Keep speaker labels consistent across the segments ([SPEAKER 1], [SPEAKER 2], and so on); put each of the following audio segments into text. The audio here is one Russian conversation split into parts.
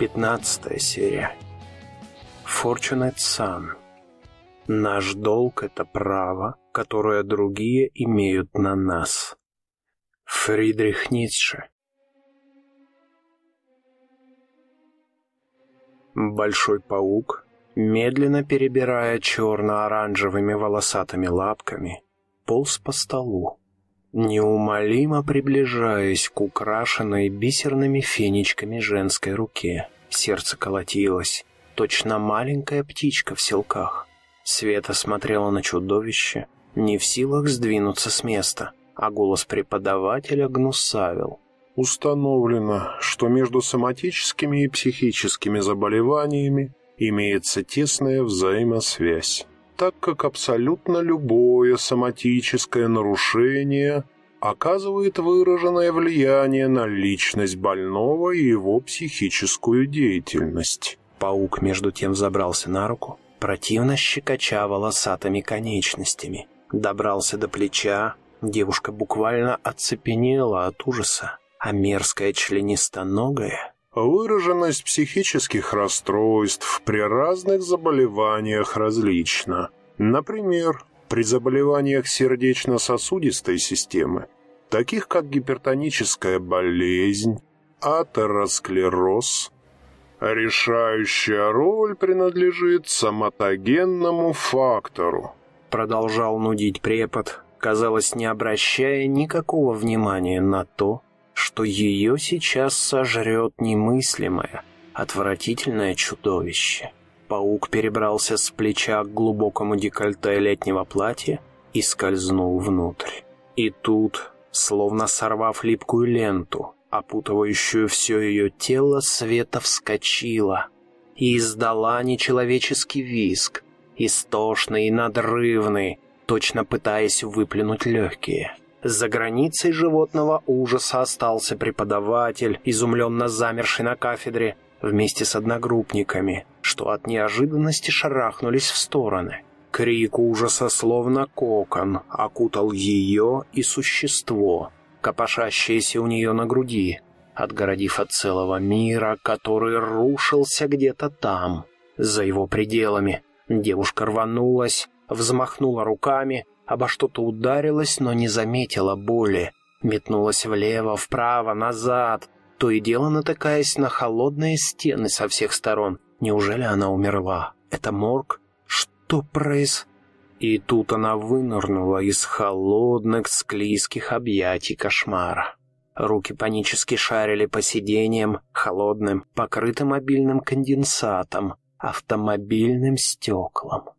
[SPEAKER 1] Пятнадцатая серия. Fortunate Son. Наш долг — это право, которое другие имеют на нас. Фридрих Ницше. Большой паук, медленно перебирая черно-оранжевыми волосатыми лапками, полз по столу, неумолимо приближаясь к украшенной бисерными фенечками женской руке. Сердце колотилось, точно маленькая птичка в селках. Света смотрела на чудовище, не в силах сдвинуться с места, а голос преподавателя гнусавил.
[SPEAKER 2] Установлено, что между соматическими и психическими заболеваниями имеется тесная взаимосвязь так как абсолютно любое соматическое нарушение оказывает выраженное влияние на личность больного и его психическую деятельность.
[SPEAKER 1] Паук между тем забрался на руку, противно щекоча волосатыми конечностями. Добрался до плеча, девушка буквально оцепенела от ужаса, а мерзкая членистоногая
[SPEAKER 2] Выраженность психических расстройств при разных заболеваниях различна. Например, при заболеваниях сердечно-сосудистой системы, таких как гипертоническая болезнь, атеросклероз, решающая роль принадлежит соматогенному фактору.
[SPEAKER 1] Продолжал нудить препод, казалось, не обращая никакого внимания на то, что ее сейчас сожрет немыслимое, отвратительное чудовище. Паук перебрался с плеча к глубокому декольте летнего платья и скользнул внутрь. И тут, словно сорвав липкую ленту, опутывающую все ее тело, Света вскочила и издала нечеловеческий визг, истошный и надрывный, точно пытаясь выплюнуть легкие. За границей животного ужаса остался преподаватель, изумленно замерший на кафедре, вместе с одногруппниками, что от неожиданности шарахнулись в стороны. Крик ужаса, словно кокон, окутал ее и существо, копошащееся у нее на груди, отгородив от целого мира, который рушился где-то там, за его пределами. Девушка рванулась, взмахнула руками, обо что-то ударилась, но не заметила боли. Метнулась влево, вправо, назад, то и дело натыкаясь на холодные стены со всех сторон. Неужели она умерла? Это морг? Что произ... И тут она вынырнула из холодных, склизких объятий кошмара. Руки панически шарили по сиденьям, холодным, покрытым обильным конденсатом, автомобильным стеклам.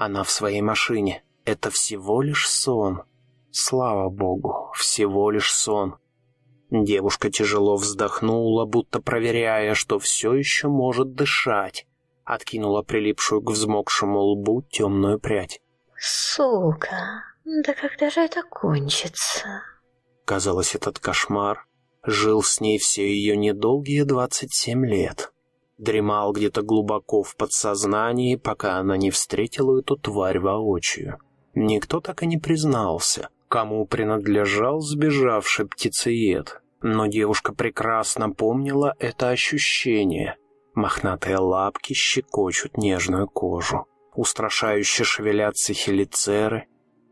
[SPEAKER 1] Она в своей машине. Это всего лишь сон. Слава богу, всего лишь сон. Девушка тяжело вздохнула, будто проверяя, что все еще может дышать. Откинула прилипшую к взмокшему лбу темную прядь.
[SPEAKER 3] «Сука, да когда же это кончится?»
[SPEAKER 1] Казалось, этот кошмар жил с ней все ее недолгие двадцать семь лет дремал где-то глубоко в подсознании, пока она не встретила эту тварь воочию. Никто так и не признался, кому принадлежал сбежавший птицеед. Но девушка прекрасно помнила это ощущение. Мохнатые лапки щекочут нежную кожу. Устрашающе шевелятся хелицеры.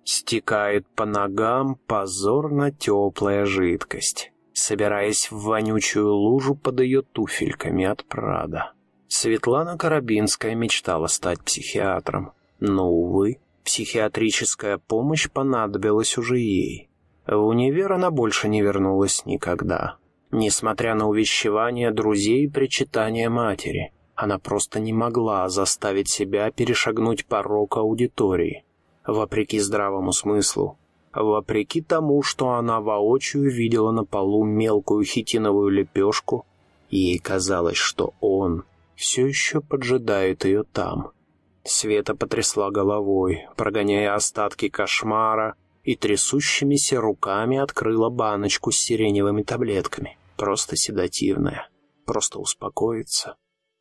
[SPEAKER 1] Стекает по ногам позорно теплая жидкость собираясь в вонючую лужу под ее туфельками от Прада. Светлана Карабинская мечтала стать психиатром, но, увы, психиатрическая помощь понадобилась уже ей. В универ она больше не вернулась никогда. Несмотря на увещевания друзей и причитания матери, она просто не могла заставить себя перешагнуть порог аудитории. Вопреки здравому смыслу, Вопреки тому, что она воочию видела на полу мелкую хитиновую лепешку, ей казалось, что он все еще поджидает ее там. Света потрясла головой, прогоняя остатки кошмара, и трясущимися руками открыла баночку с сиреневыми таблетками. Просто седативная. Просто успокоиться.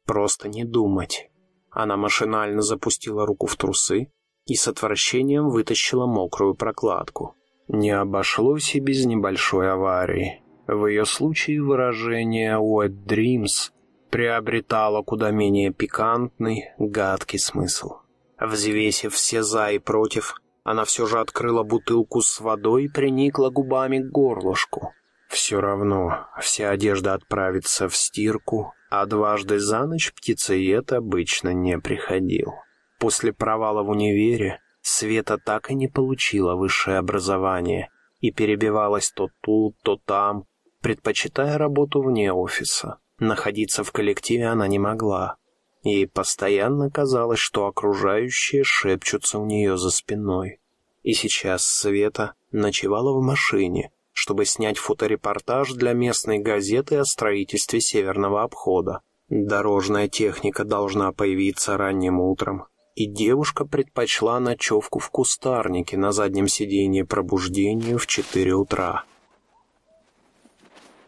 [SPEAKER 1] Просто не думать. Она машинально запустила руку в трусы, и с отвращением вытащила мокрую прокладку. Не обошлось и без небольшой аварии. В ее случае выражение «wet dreams» приобретало куда менее пикантный, гадкий смысл. Взвесив все «за» и «против», она все же открыла бутылку с водой и приникла губами к горлышку. Все равно вся одежда отправится в стирку, а дважды за ночь птицеед обычно не приходил. После провала в универе Света так и не получила высшее образование и перебивалась то тут, то там, предпочитая работу вне офиса. Находиться в коллективе она не могла. Ей постоянно казалось, что окружающие шепчутся у нее за спиной. И сейчас Света ночевала в машине, чтобы снять фоторепортаж для местной газеты о строительстве северного обхода. Дорожная техника должна появиться ранним утром, и девушка предпочла ночевку в кустарнике на заднем сиденье пробуждению в 4 утра.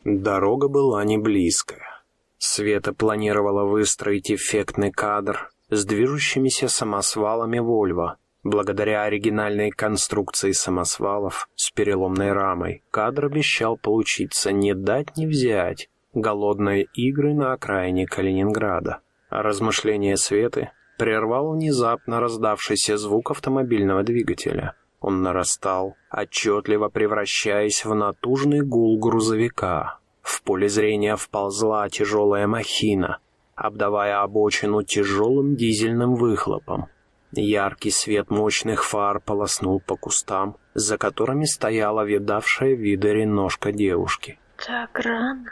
[SPEAKER 1] Дорога была не близкая. Света планировала выстроить эффектный кадр с движущимися самосвалами «Вольво», Благодаря оригинальной конструкции самосвалов с переломной рамой, кадр обещал получиться не дать не взять голодные игры на окраине Калининграда. А размышления Светы прервал внезапно раздавшийся звук автомобильного двигателя. Он нарастал, отчетливо превращаясь в натужный гул грузовика. В поле зрения вползла тяжелая махина, обдавая обочину тяжелым дизельным выхлопом. Яркий свет мощных фар полоснул по кустам, за которыми стояла видавшая виды ножка девушки.
[SPEAKER 3] Так рано.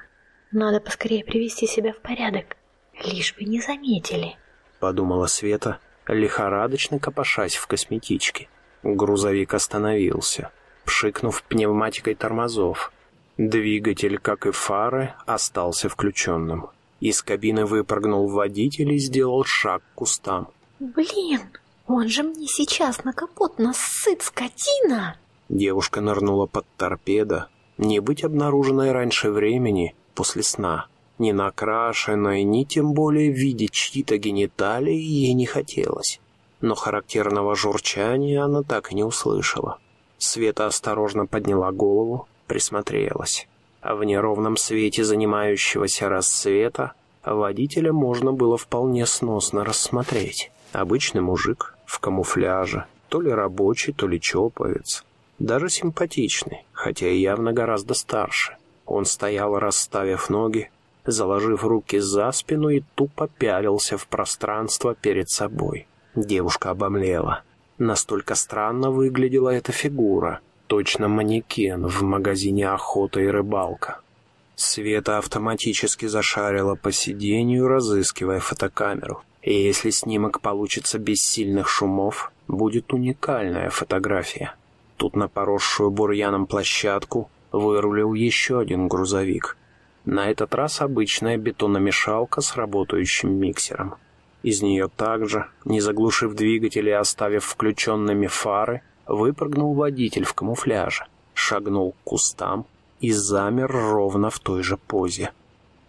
[SPEAKER 3] Надо поскорее привести себя в порядок, лишь бы не заметили.
[SPEAKER 1] Подумала Света, лихорадочно копошась в косметичке. Грузовик остановился, пшикнув пневматикой тормозов. Двигатель, как и фары, остался включенным. Из кабины выпрыгнул водитель и сделал шаг к кустам.
[SPEAKER 3] «Блин, он же мне сейчас на капот насыт, скотина!»
[SPEAKER 1] Девушка нырнула под торпедо, не быть обнаруженной раньше времени, после сна. Не накрашенной, ни тем более видеть чьи-то гениталии ей не хотелось. Но характерного журчания она так и не услышала. Света осторожно подняла голову, присмотрелась. А в неровном свете занимающегося рассвета водителя можно было вполне сносно рассмотреть. Обычный мужик, в камуфляже, то ли рабочий, то ли чоповец. Даже симпатичный, хотя и явно гораздо старше. Он стоял, расставив ноги, заложив руки за спину и тупо пялился в пространство перед собой. Девушка обомлела. Настолько странно выглядела эта фигура. Точно манекен в магазине «Охота и рыбалка». Света автоматически зашарила по сиденью, разыскивая фотокамеру. И если снимок получится без сильных шумов, будет уникальная фотография. Тут на поросшую бурьяном площадку вырулил еще один грузовик. На этот раз обычная бетономешалка с работающим миксером. Из нее также, не заглушив двигатель и оставив включенными фары, выпрыгнул водитель в камуфляже, шагнул к кустам и замер ровно в той же позе.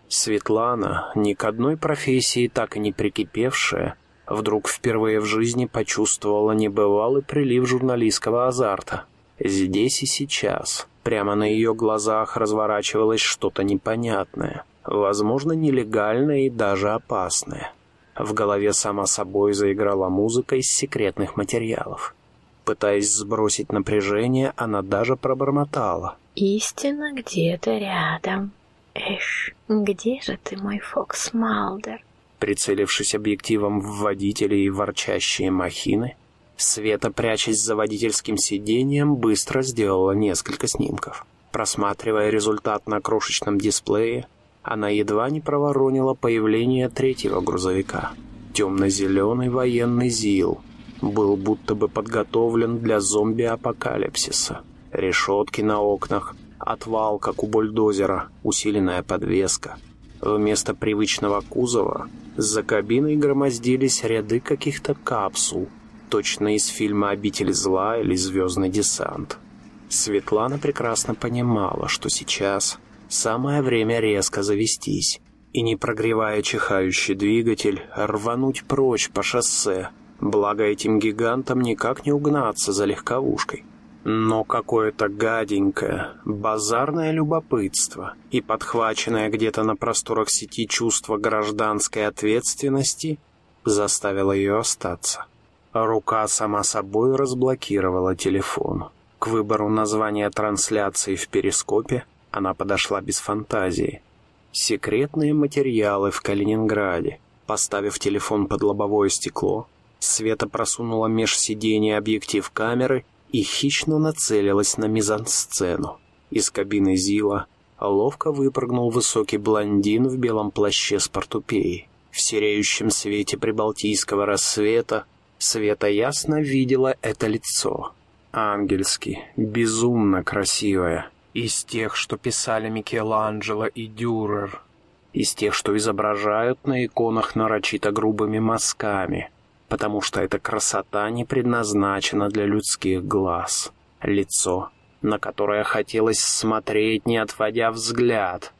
[SPEAKER 1] Светлана, ни к одной профессии так и не прикипевшая, вдруг впервые в жизни почувствовала небывалый прилив журналистского азарта. Здесь и сейчас, прямо на ее глазах разворачивалось что-то непонятное, возможно, нелегальное и даже опасное. В голове сама собой заиграла музыка из секретных материалов. Пытаясь сбросить напряжение, она даже пробормотала.
[SPEAKER 3] «Истина где-то рядом». Эх, где же ты, мой Фокс Малдер?
[SPEAKER 1] Прицелившись объективом в водителя и ворчащие махины, Света, прячась за водительским сиденьем, быстро сделала несколько снимков. Просматривая результат на крошечном дисплее, она едва не проворонила появление третьего грузовика. Темно-зеленый военный ЗИЛ был будто бы подготовлен для зомби-апокалипсиса. Решетки на окнах, Отвал, как у бульдозера, усиленная подвеска. Вместо привычного кузова за кабиной громоздились ряды каких-то капсул, точно из фильма «Обитель зла» или «Звездный десант». Светлана прекрасно понимала, что сейчас самое время резко завестись и, не прогревая чихающий двигатель, рвануть прочь по шоссе, благо этим гигантам никак не угнаться за легковушкой. Но какое-то гаденькое, базарное любопытство и подхваченное где-то на просторах сети чувство гражданской ответственности заставило ее остаться. Рука сама собой разблокировала телефон. К выбору названия трансляции в перископе она подошла без фантазии. Секретные материалы в Калининграде. Поставив телефон под лобовое стекло, Света просунула меж сидений объектив камеры и хищно нацелилась на мизансцену. Из кабины Зила ловко выпрыгнул высокий блондин в белом плаще с портупеей. В сереющем свете прибалтийского рассвета Света ясно видела это лицо. Ангельски, безумно красивое. Из тех, что писали Микеланджело и Дюрер. Из тех, что изображают на иконах нарочито грубыми мазками. Потому что эта красота не предназначена для людских глаз. Лицо, на которое хотелось смотреть, не отводя взгляд.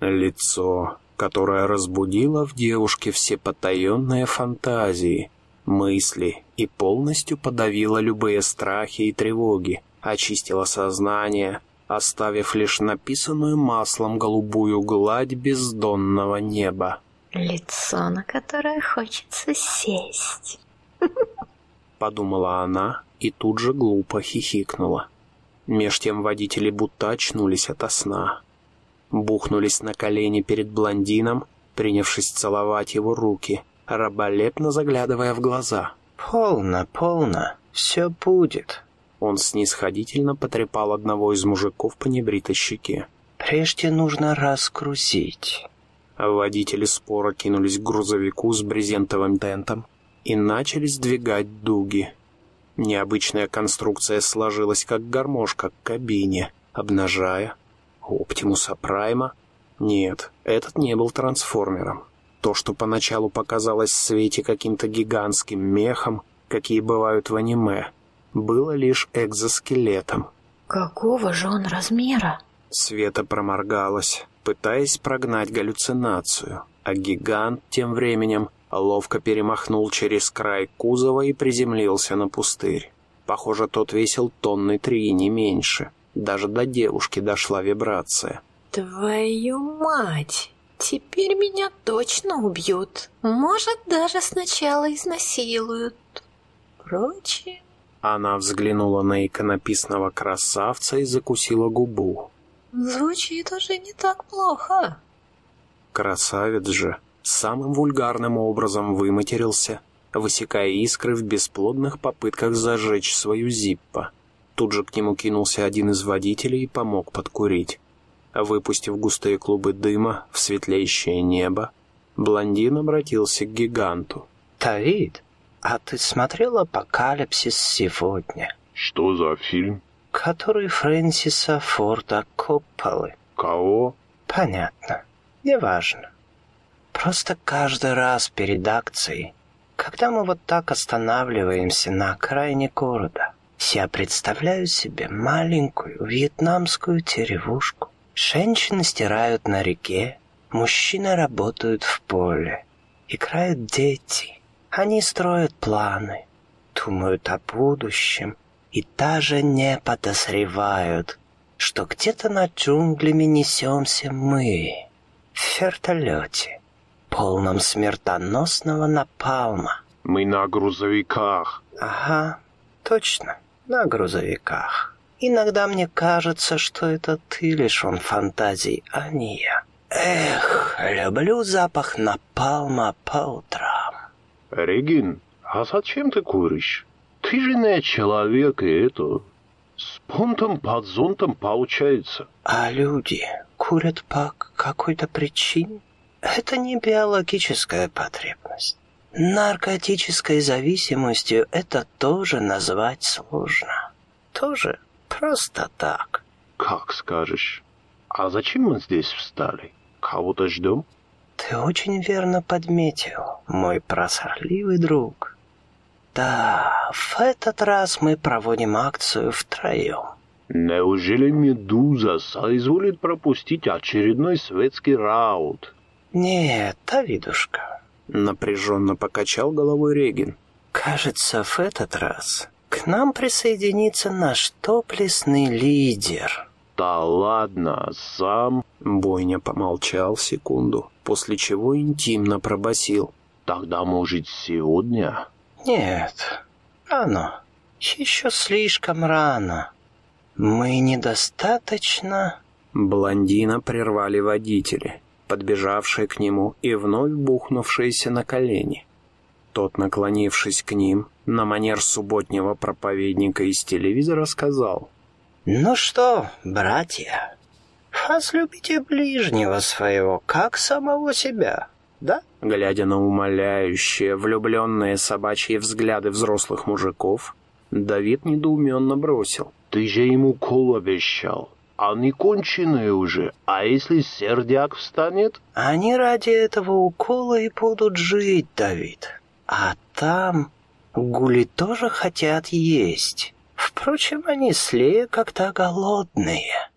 [SPEAKER 1] Лицо, которое разбудило в девушке все потаенные фантазии, мысли и полностью подавило любые страхи и тревоги, очистило сознание, оставив лишь написанную маслом голубую гладь бездонного неба.
[SPEAKER 3] Лицо, на которое хочется сесть.
[SPEAKER 1] Подумала она и тут же глупо хихикнула. Меж тем водители будто очнулись ото сна бухнулись на колени перед блондином, принявшись целовать его руки, раболепно заглядывая в глаза.
[SPEAKER 4] «Полно, полно, все будет».
[SPEAKER 1] Он снисходительно потрепал одного из мужиков по небритой щеке.
[SPEAKER 4] «Прежде нужно раскрутить».
[SPEAKER 1] Водители спора кинулись к грузовику с брезентовым тентом и начали сдвигать дуги. Необычная конструкция сложилась как гармошка к кабине, обнажая, Оптимуса Прайма? Нет, этот не был трансформером. То, что поначалу показалось Свете каким-то гигантским мехом, какие бывают в аниме, было лишь экзоскелетом.
[SPEAKER 3] Какого же он размера?
[SPEAKER 1] Света проморгалась, пытаясь прогнать галлюцинацию, а гигант тем временем ловко перемахнул через край кузова и приземлился на пустырь. Похоже, тот весил тонны три, не меньше. Даже до девушки дошла вибрация.
[SPEAKER 3] Твою мать! Теперь меня точно убьют. Может, даже сначала изнасилуют. Впрочем...
[SPEAKER 1] Она взглянула на иконописного красавца и закусила губу.
[SPEAKER 3] Звучит уже не так плохо.
[SPEAKER 1] Красавец же самым вульгарным образом выматерился, высекая искры в бесплодных попытках зажечь свою зиппа. Тут же к нему кинулся один из водителей и помог подкурить. Выпустив густые клубы дыма в светлеющее небо, блондин обратился к гиганту.
[SPEAKER 4] «Давид, а ты смотрел «Апокалипсис» сегодня?»
[SPEAKER 2] «Что за фильм?»
[SPEAKER 4] «Который Фрэнсиса Форда Копполы».
[SPEAKER 2] «Кого?»
[SPEAKER 4] «Понятно. Неважно. Просто каждый раз перед акцией, когда мы вот так останавливаемся на окраине города, я представляю себе маленькую вьетнамскую деревушку. Женщины стирают на реке, мужчины работают в поле, играют дети. Они строят планы, думают о будущем и даже не подозревают, что где-то над джунглями несемся мы в вертолете, полном смертоносного напалма.
[SPEAKER 2] Мы на грузовиках.
[SPEAKER 4] Ага, точно на грузовиках. Иногда мне кажется, что это ты лишен фантазий, а не я. Эх, люблю запах напалма по утрам.
[SPEAKER 2] Регин, а зачем ты куришь? Ты же не человек, и это... С понтом под зонтом получается.
[SPEAKER 4] А люди курят по какой-то причине? Это не биологическая потребность. Наркотической зависимостью это тоже назвать сложно. Тоже просто так.
[SPEAKER 2] Как скажешь. А зачем мы здесь встали? Кого-то ждем?
[SPEAKER 4] Ты очень верно подметил, мой прозорливый друг. Да, в этот раз мы проводим акцию втроем.
[SPEAKER 2] Неужели Медуза соизволит пропустить очередной светский раут?
[SPEAKER 4] Нет, Давидушка,
[SPEAKER 1] Напряженно покачал головой Регин.
[SPEAKER 4] Кажется, в этот раз К нам присоединится наш топлесный лидер.
[SPEAKER 2] Да ладно, сам.
[SPEAKER 1] Бойня помолчал секунду, после чего интимно пробасил.
[SPEAKER 2] Тогда, может, сегодня?
[SPEAKER 4] Нет, рано. Еще слишком рано. Мы недостаточно...
[SPEAKER 1] Блондина прервали водители, подбежавшие к нему и вновь бухнувшиеся на колени. Тот, наклонившись к ним, на манер субботнего проповедника из телевизора сказал.
[SPEAKER 4] «Ну что, братья, возлюбите ближнего своего, как самого себя, да?»
[SPEAKER 1] Глядя на умоляющие, влюбленные собачьи взгляды взрослых мужиков, Давид недоуменно бросил.
[SPEAKER 2] «Ты же ему кол обещал. Они конченые уже, а если сердяк встанет?»
[SPEAKER 4] «Они ради этого укола и будут жить, Давид. А там гули тоже хотят есть. Впрочем, они слея как-то голодные».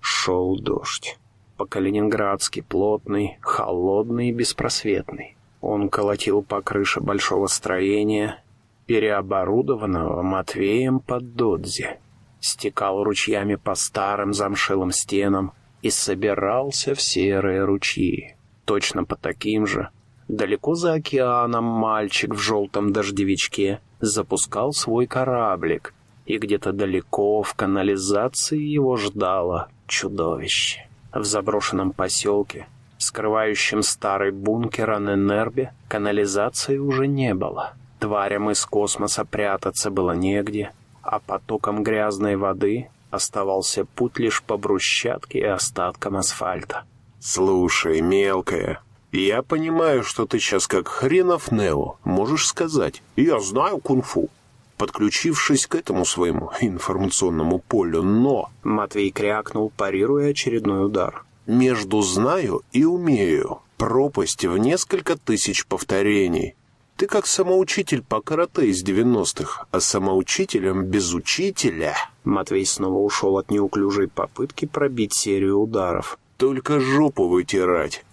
[SPEAKER 1] Шел дождь. По-калининградски плотный, холодный и беспросветный. Он колотил по крыше большого строения, переоборудованного Матвеем под Додзи. Стекал ручьями по старым замшелым стенам и собирался в серые ручьи. Точно по таким же, далеко за океаном мальчик в желтом дождевичке запускал свой кораблик, и где-то далеко в канализации его ждало чудовище. В заброшенном поселке, скрывающем старый бункер Аненербе, канализации уже не было. Тварям из космоса прятаться было негде, а потоком грязной воды оставался путь лишь по брусчатке и остаткам асфальта.
[SPEAKER 2] «Слушай, мелкая, я понимаю, что ты сейчас как хренов Нео можешь сказать «я знаю кунг-фу», подключившись к этому своему информационному полю, но...»
[SPEAKER 1] Матвей крякнул, парируя очередной удар.
[SPEAKER 2] «Между знаю и умею. Пропасть в несколько тысяч повторений. Ты как самоучитель по карате из девяностых, а самоучителем без учителя...»
[SPEAKER 1] Матвей снова ушел от неуклюжей попытки пробить серию ударов.
[SPEAKER 2] «Только жопу вытирать.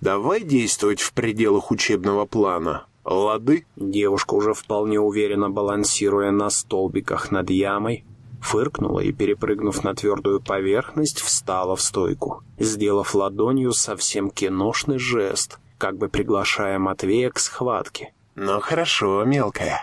[SPEAKER 2] Давай действовать в пределах учебного плана. Лады?»
[SPEAKER 1] Девушка, уже вполне уверенно балансируя на столбиках над ямой, фыркнула и, перепрыгнув на твердую поверхность, встала в стойку, сделав ладонью совсем киношный жест, как бы приглашая Матвея к схватке.
[SPEAKER 2] «Ну хорошо, мелкая.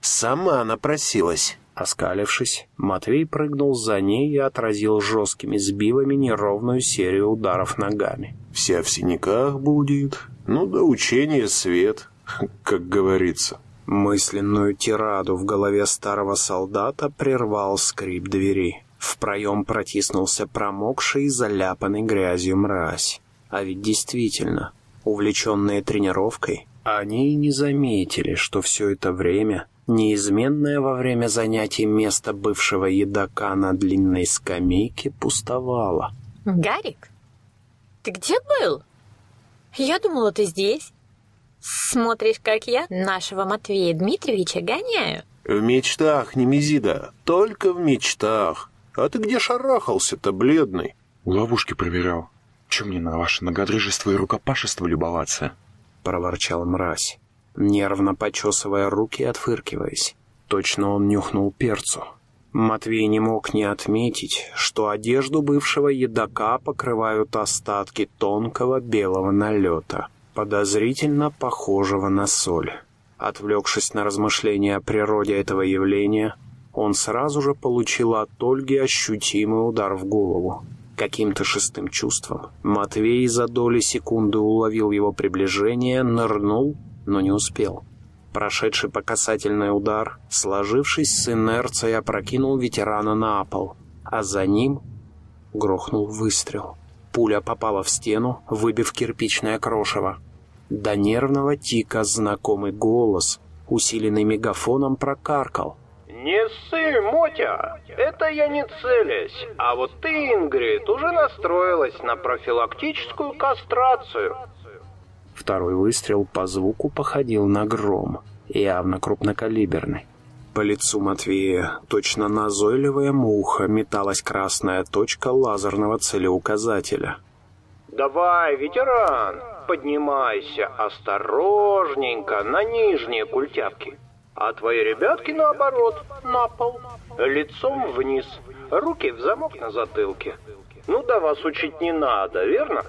[SPEAKER 2] Сама напросилась».
[SPEAKER 1] Оскалившись, Матвей прыгнул за ней и отразил жесткими сбивами неровную серию ударов ногами.
[SPEAKER 2] «Вся в синяках будет. Ну да учение свет, как говорится».
[SPEAKER 1] Мысленную тираду в голове старого солдата прервал скрип двери. В проем протиснулся промокший и заляпанный грязью мразь. А ведь действительно, увлеченные тренировкой, они и не заметили, что все это время неизменное во время занятий место бывшего едока на длинной скамейке пустовало.
[SPEAKER 3] Гарик, ты где был? Я думала, ты здесь. Смотришь, как я нашего Матвея Дмитриевича гоняю.
[SPEAKER 2] В мечтах, Немезида, только в мечтах. А ты где шарахался-то, бледный?
[SPEAKER 5] Ловушки проверял. Чем мне на ваше многодрыжество и рукопашество любоваться?
[SPEAKER 1] Проворчал мразь, нервно почесывая руки и отфыркиваясь. Точно он нюхнул перцу. Матвей не мог не отметить, что одежду бывшего едока покрывают остатки тонкого белого налета, подозрительно похожего на соль. Отвлекшись на размышления о природе этого явления, он сразу же получил от Ольги ощутимый удар в голову. Каким-то шестым чувством Матвей за доли секунды уловил его приближение, нырнул, но не успел. Прошедший по касательный удар, сложившись с инерцией, опрокинул ветерана на пол, а за ним грохнул выстрел. Пуля попала в стену, выбив кирпичное крошево. До нервного тика знакомый голос, усиленный мегафоном, прокаркал.
[SPEAKER 6] «Не ссы, Мотя! Это я не целясь. А вот ты, Ингрид, уже настроилась на профилактическую кастрацию».
[SPEAKER 1] Второй выстрел по звуку походил на гром, явно крупнокалиберный. По лицу Матвея, точно назойливая муха, металась красная точка лазерного целеуказателя.
[SPEAKER 6] «Давай, ветеран, поднимайся осторожненько на нижние культяпки. А твои ребятки, наоборот, на пол, лицом вниз, руки в замок на затылке. Ну да вас учить не надо, верно?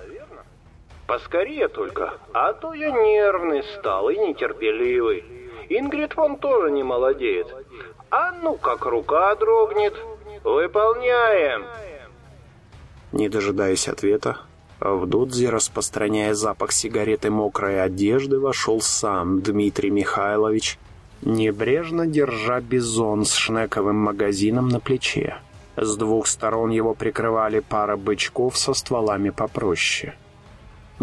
[SPEAKER 6] Поскорее только, а то я нервный стал и нетерпеливый. Ингрид вон тоже не молодеет. А ну как рука дрогнет. Выполняем.
[SPEAKER 1] Не дожидаясь ответа, в Додзе, распространяя запах сигареты мокрой одежды, вошел сам Дмитрий Михайлович, небрежно держа бизон с шнековым магазином на плече. С двух сторон его прикрывали пара бычков со стволами попроще.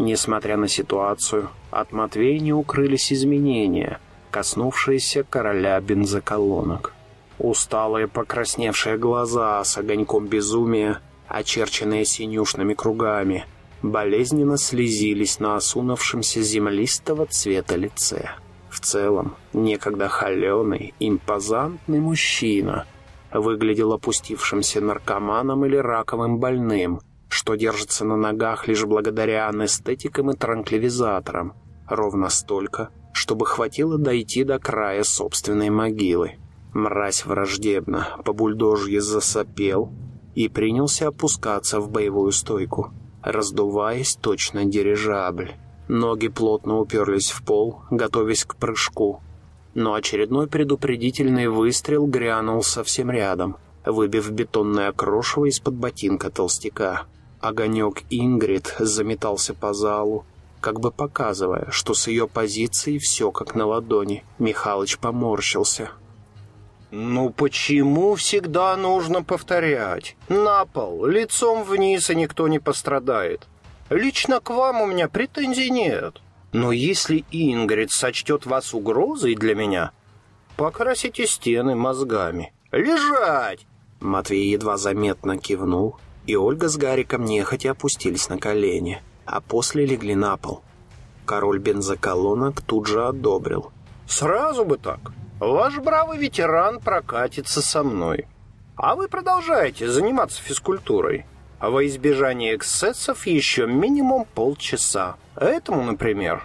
[SPEAKER 1] Несмотря на ситуацию, от Матвея не укрылись изменения, коснувшиеся короля бензоколонок. Усталые покрасневшие глаза с огоньком безумия, очерченные синюшными кругами — болезненно слезились на осунувшемся землистого цвета лице. В целом, некогда холеный, импозантный мужчина выглядел опустившимся наркоманом или раковым больным, что держится на ногах лишь благодаря анестетикам и транквилизаторам, ровно столько, чтобы хватило дойти до края собственной могилы. Мразь враждебно, по бульдожье засопел и принялся опускаться в боевую стойку раздуваясь точно дирижабль. Ноги плотно уперлись в пол, готовясь к прыжку. Но очередной предупредительный выстрел грянул совсем рядом, выбив бетонное крошево из-под ботинка толстяка. Огонек Ингрид заметался по залу, как бы показывая, что с ее позиции все как на ладони. Михалыч поморщился,
[SPEAKER 6] «Ну почему всегда нужно повторять? На пол, лицом вниз, и никто не пострадает. Лично к вам у меня претензий нет. Но если Ингрид сочтет вас угрозой для меня, покрасите стены мозгами. Лежать!»
[SPEAKER 1] Матвей едва заметно кивнул, и Ольга с Гариком нехотя опустились на колени, а после легли на пол. Король бензоколонок тут же одобрил.
[SPEAKER 6] «Сразу бы так. Ваш бравый ветеран прокатится со мной. А вы продолжаете заниматься физкультурой. А во избежание эксцессов еще минимум полчаса. Этому, например,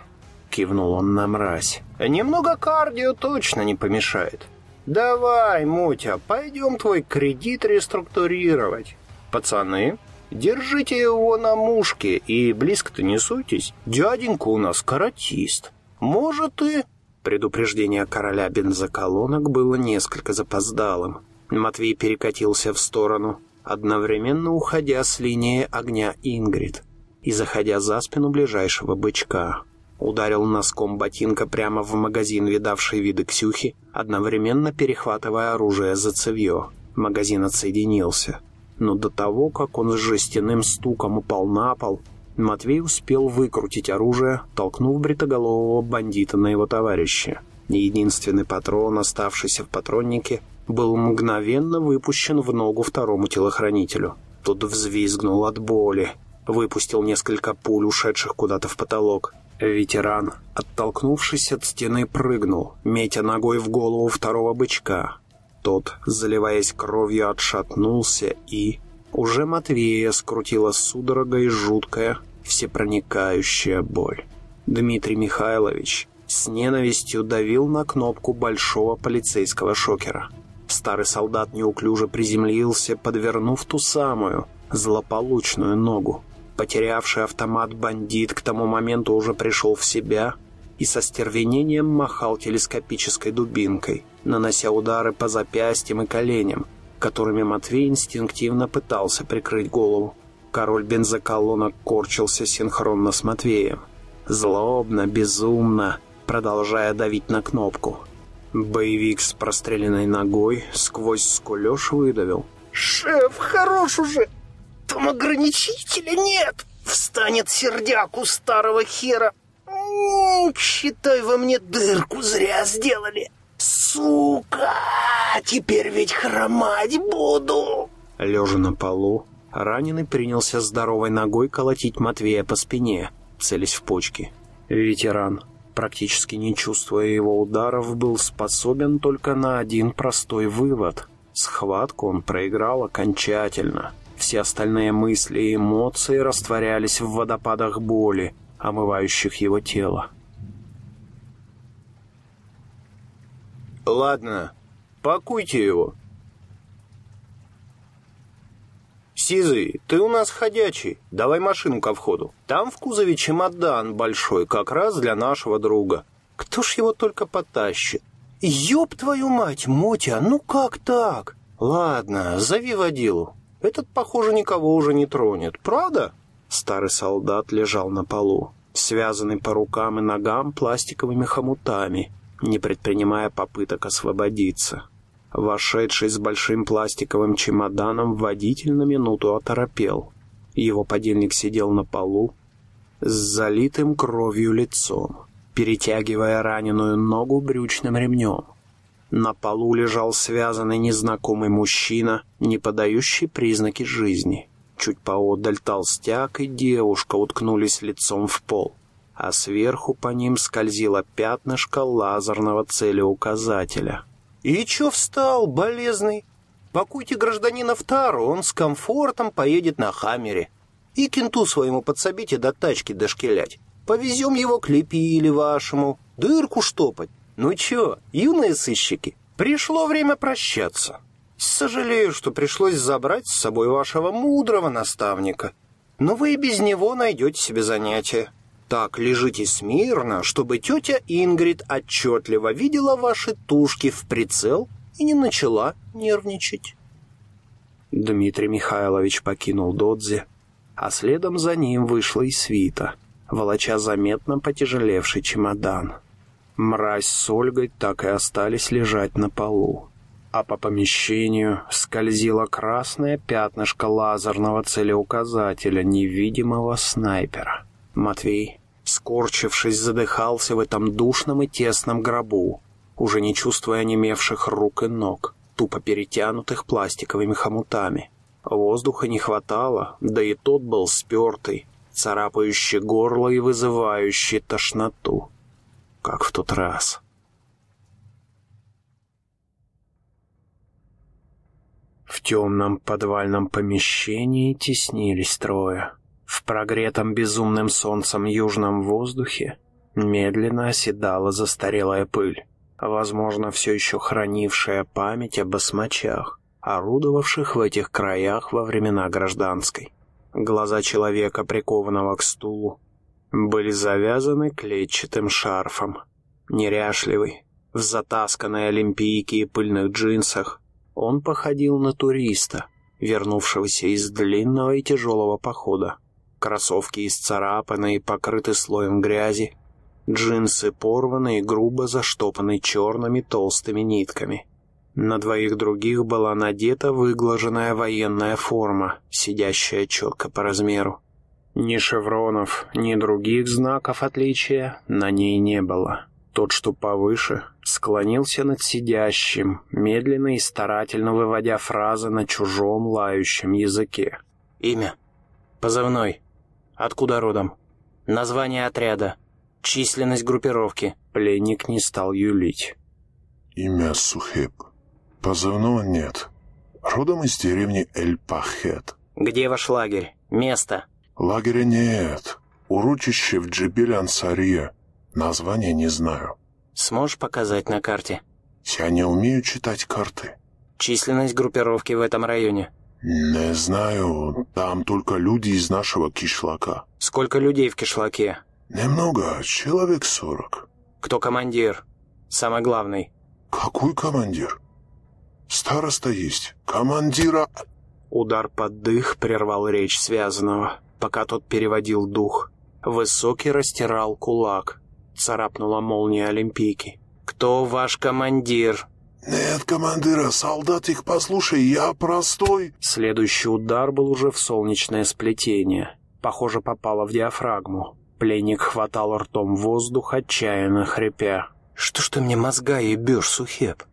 [SPEAKER 6] кивнул он на мразь, немного кардио точно не помешает. Давай, Мотя, пойдем твой кредит реструктурировать. Пацаны, держите его на мушке и близко-то не суйтесь. Дяденька у нас каратист. Может и...
[SPEAKER 1] Предупреждение короля бензоколонок было несколько запоздалым. Матвей перекатился в сторону, одновременно уходя с линии огня Ингрид и заходя за спину ближайшего бычка. Ударил носком ботинка прямо в магазин, видавший виды Ксюхи, одновременно перехватывая оружие за цевье. Магазин отсоединился. Но до того, как он с жестяным стуком упал на пол, Матвей успел выкрутить оружие, толкнув бритоголового бандита на его товарища. Единственный патрон, оставшийся в патроннике, был мгновенно выпущен в ногу второму телохранителю. Тот взвизгнул от боли, выпустил несколько пуль, ушедших куда-то в потолок. Ветеран, оттолкнувшись от стены, прыгнул, метя ногой в голову второго бычка. Тот, заливаясь кровью, отшатнулся и уже Матвея скрутила судорогой жуткая, всепроникающая боль. Дмитрий Михайлович с ненавистью давил на кнопку большого полицейского шокера. Старый солдат неуклюже приземлился, подвернув ту самую, злополучную ногу. Потерявший автомат бандит к тому моменту уже пришел в себя и со стервенением махал телескопической дубинкой, нанося удары по запястьям и коленям, которыми Матвей инстинктивно пытался прикрыть голову. Король бензоколонок корчился синхронно с Матвеем. Злобно, безумно, продолжая давить на кнопку. Боевик с простреленной ногой сквозь скулеж выдавил.
[SPEAKER 6] «Шеф, хорош уже! Там ограничителя нет! Встанет сердяк у старого хера! Считай, во мне дырку зря сделали!» «Сука! Теперь ведь хромать буду!»
[SPEAKER 1] Лежа на полу, раненый принялся здоровой ногой колотить Матвея по спине, целясь в почки. Ветеран, практически не чувствуя его ударов, был способен только на один простой вывод. Схватку он проиграл окончательно. Все остальные мысли и эмоции растворялись в водопадах боли, омывающих его тело.
[SPEAKER 6] «Ладно, пакуйте его». «Сизый, ты у нас ходячий. Давай машину ко входу. Там в кузове чемодан большой, как раз для нашего друга. Кто ж его только потащит? Ёб твою мать, Мотя, ну как так? Ладно, зови водилу. Этот, похоже, никого уже не тронет, правда?»
[SPEAKER 1] Старый солдат лежал на полу, связанный по рукам и ногам пластиковыми хомутами, не предпринимая попыток освободиться. Вошедший с большим пластиковым чемоданом водитель на минуту оторопел. Его подельник сидел на полу с залитым кровью лицом, перетягивая раненую ногу брючным ремнем. На полу лежал связанный незнакомый мужчина, не подающий признаки жизни. Чуть поодаль толстяк и девушка уткнулись лицом в пол, а сверху по ним скользило пятнышко лазерного целеуказателя —
[SPEAKER 6] «И чё встал, болезный? Пакуйте гражданина в тару, он с комфортом поедет на хаммере. И кенту своему подсобите до тачки дошкелять. Повезем его к Лепиле вашему, дырку штопать. Ну чё, юные сыщики, пришло время прощаться. Сожалею, что пришлось забрать с собой вашего мудрого наставника. Но вы и без него найдете себе занятие. Так лежите смирно, чтобы тетя Ингрид отчетливо видела ваши тушки в прицел и не начала нервничать.
[SPEAKER 1] Дмитрий Михайлович покинул Додзи, а следом за ним вышла и свита, волоча заметно потяжелевший чемодан. Мразь с Ольгой так и остались лежать на полу, а по помещению скользило красное пятнышко лазерного целеуказателя невидимого снайпера. Матвей скорчившись, задыхался в этом душном и тесном гробу, уже не чувствуя онемевших рук и ног, тупо перетянутых пластиковыми хомутами. Воздуха не хватало, да и тот был спертый, царапающий горло и вызывающий тошноту, как в тот раз. В темном подвальном помещении теснились трое. В прогретом безумным солнцем южном воздухе медленно оседала застарелая пыль, возможно, все еще хранившая память об осмачах, орудовавших в этих краях во времена гражданской. Глаза человека, прикованного к стулу, были завязаны клетчатым шарфом. Неряшливый, в затасканной олимпийке и пыльных джинсах, он походил на туриста, вернувшегося из длинного и тяжелого похода. Кроссовки исцарапаны и покрыты слоем грязи. Джинсы порваны и грубо заштопаны черными толстыми нитками. На двоих других была надета выглаженная военная форма, сидящая четко по размеру. Ни шевронов, ни других знаков отличия на ней не было. Тот, что повыше, склонился над сидящим, медленно и старательно выводя фразы на чужом лающем языке. «Имя? Позывной?» Откуда родом? Название отряда. Численность группировки. Пленник не стал юлить.
[SPEAKER 2] Имя Сухеб. Позывного нет. Родом из деревни Эль-Пахет.
[SPEAKER 1] Где ваш лагерь? Место?
[SPEAKER 2] Лагеря нет. Урочище в Джебель-Ансария. Название не знаю.
[SPEAKER 1] Сможешь показать на карте?
[SPEAKER 2] Я не умею читать карты.
[SPEAKER 1] Численность группировки в этом районе?
[SPEAKER 2] «Не знаю. Там только люди из нашего кишлака».
[SPEAKER 1] «Сколько людей в кишлаке?»
[SPEAKER 2] «Немного. Человек сорок».
[SPEAKER 1] «Кто командир? Самый главный?»
[SPEAKER 2] «Какой командир?» «Староста есть. Командира...»
[SPEAKER 1] Удар под дых прервал речь связанного, пока тот переводил дух. Высокий растирал кулак. Царапнула молния Олимпийки. «Кто ваш командир?»
[SPEAKER 2] «Нет, командира, солдатик, послушай, я простой...»
[SPEAKER 1] Следующий удар был уже в солнечное сплетение. Похоже, попало в диафрагму. Пленник хватал ртом воздух, отчаянно хрипя. «Что ж ты мне мозга ебешь, Сухеп?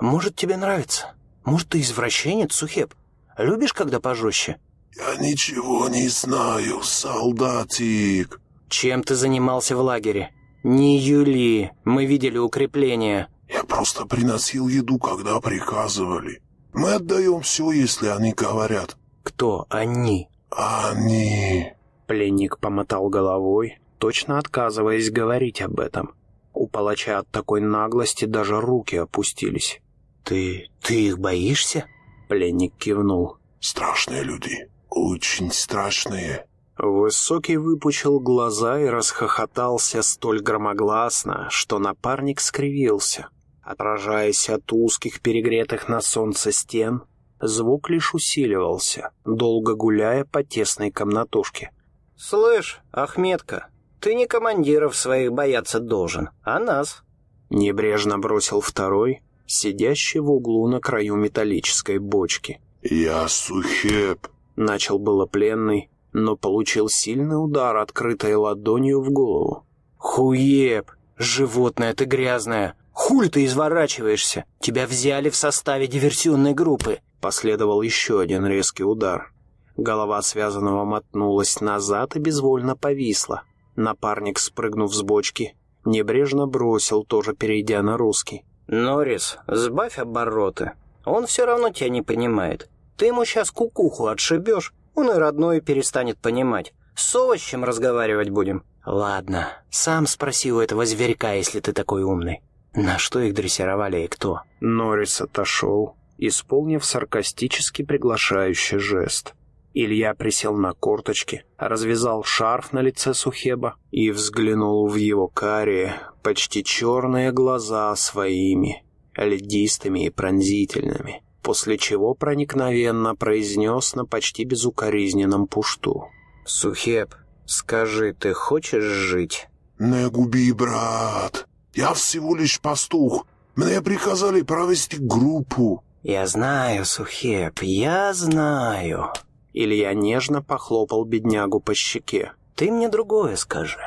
[SPEAKER 1] Может, тебе нравится? Может, ты извращенец, Сухеп? Любишь, когда пожестче?»
[SPEAKER 2] «Я ничего не знаю, солдатик».
[SPEAKER 1] «Чем ты занимался в лагере?» «Не Юли, мы видели укрепления».
[SPEAKER 2] Я просто приносил еду, когда приказывали. Мы отдаем все, если они говорят.
[SPEAKER 1] Кто они?
[SPEAKER 2] Они...
[SPEAKER 1] Пленник помотал головой, точно отказываясь говорить об этом. У палача от такой наглости даже руки опустились.
[SPEAKER 4] «Ты... ты их боишься?»
[SPEAKER 1] Пленник кивнул.
[SPEAKER 2] Страшные люди. Очень страшные.
[SPEAKER 1] Высокий выпучил глаза и расхохотался столь громогласно, что напарник скривился. Отражаясь от узких перегретых на солнце стен, звук лишь усиливался, долго гуляя по тесной комнатушке.
[SPEAKER 4] «Слышь, Ахметка, ты не командиров своих бояться должен, а нас».
[SPEAKER 1] Небрежно бросил второй, сидящий в углу на краю металлической бочки.
[SPEAKER 2] «Я Сухеп», —
[SPEAKER 1] начал было пленный, но получил сильный удар, открытой ладонью в голову.
[SPEAKER 4] «Хуеп! Животное ты грязное! Хуль ты изворачиваешься? Тебя взяли в составе диверсионной группы!»
[SPEAKER 1] Последовал еще один резкий удар. Голова связанного мотнулась назад и безвольно повисла. Напарник, спрыгнув с бочки, небрежно бросил, тоже перейдя на русский.
[SPEAKER 4] «Норрис, сбавь обороты. Он все равно тебя не понимает. Ты ему сейчас кукуху отшибешь, он и родной перестанет понимать. С овощем разговаривать будем». «Ладно, сам спроси у этого зверька, если ты такой умный. На что их дрессировали и кто?»
[SPEAKER 1] Норрис отошел, исполнив саркастически приглашающий жест. Илья присел на корточки, развязал шарф на лице Сухеба и взглянул в его карие, почти черные глаза своими, льдистыми и пронзительными, после чего проникновенно произнес на почти безукоризненном пушту.
[SPEAKER 4] «Сухеб, скажи, ты хочешь жить?»
[SPEAKER 2] «Не губи, брат. Я всего лишь пастух. Мне приказали провести группу».
[SPEAKER 4] «Я знаю, Сухеб, я знаю».
[SPEAKER 1] Илья нежно похлопал беднягу по щеке.
[SPEAKER 4] «Ты мне другое скажи.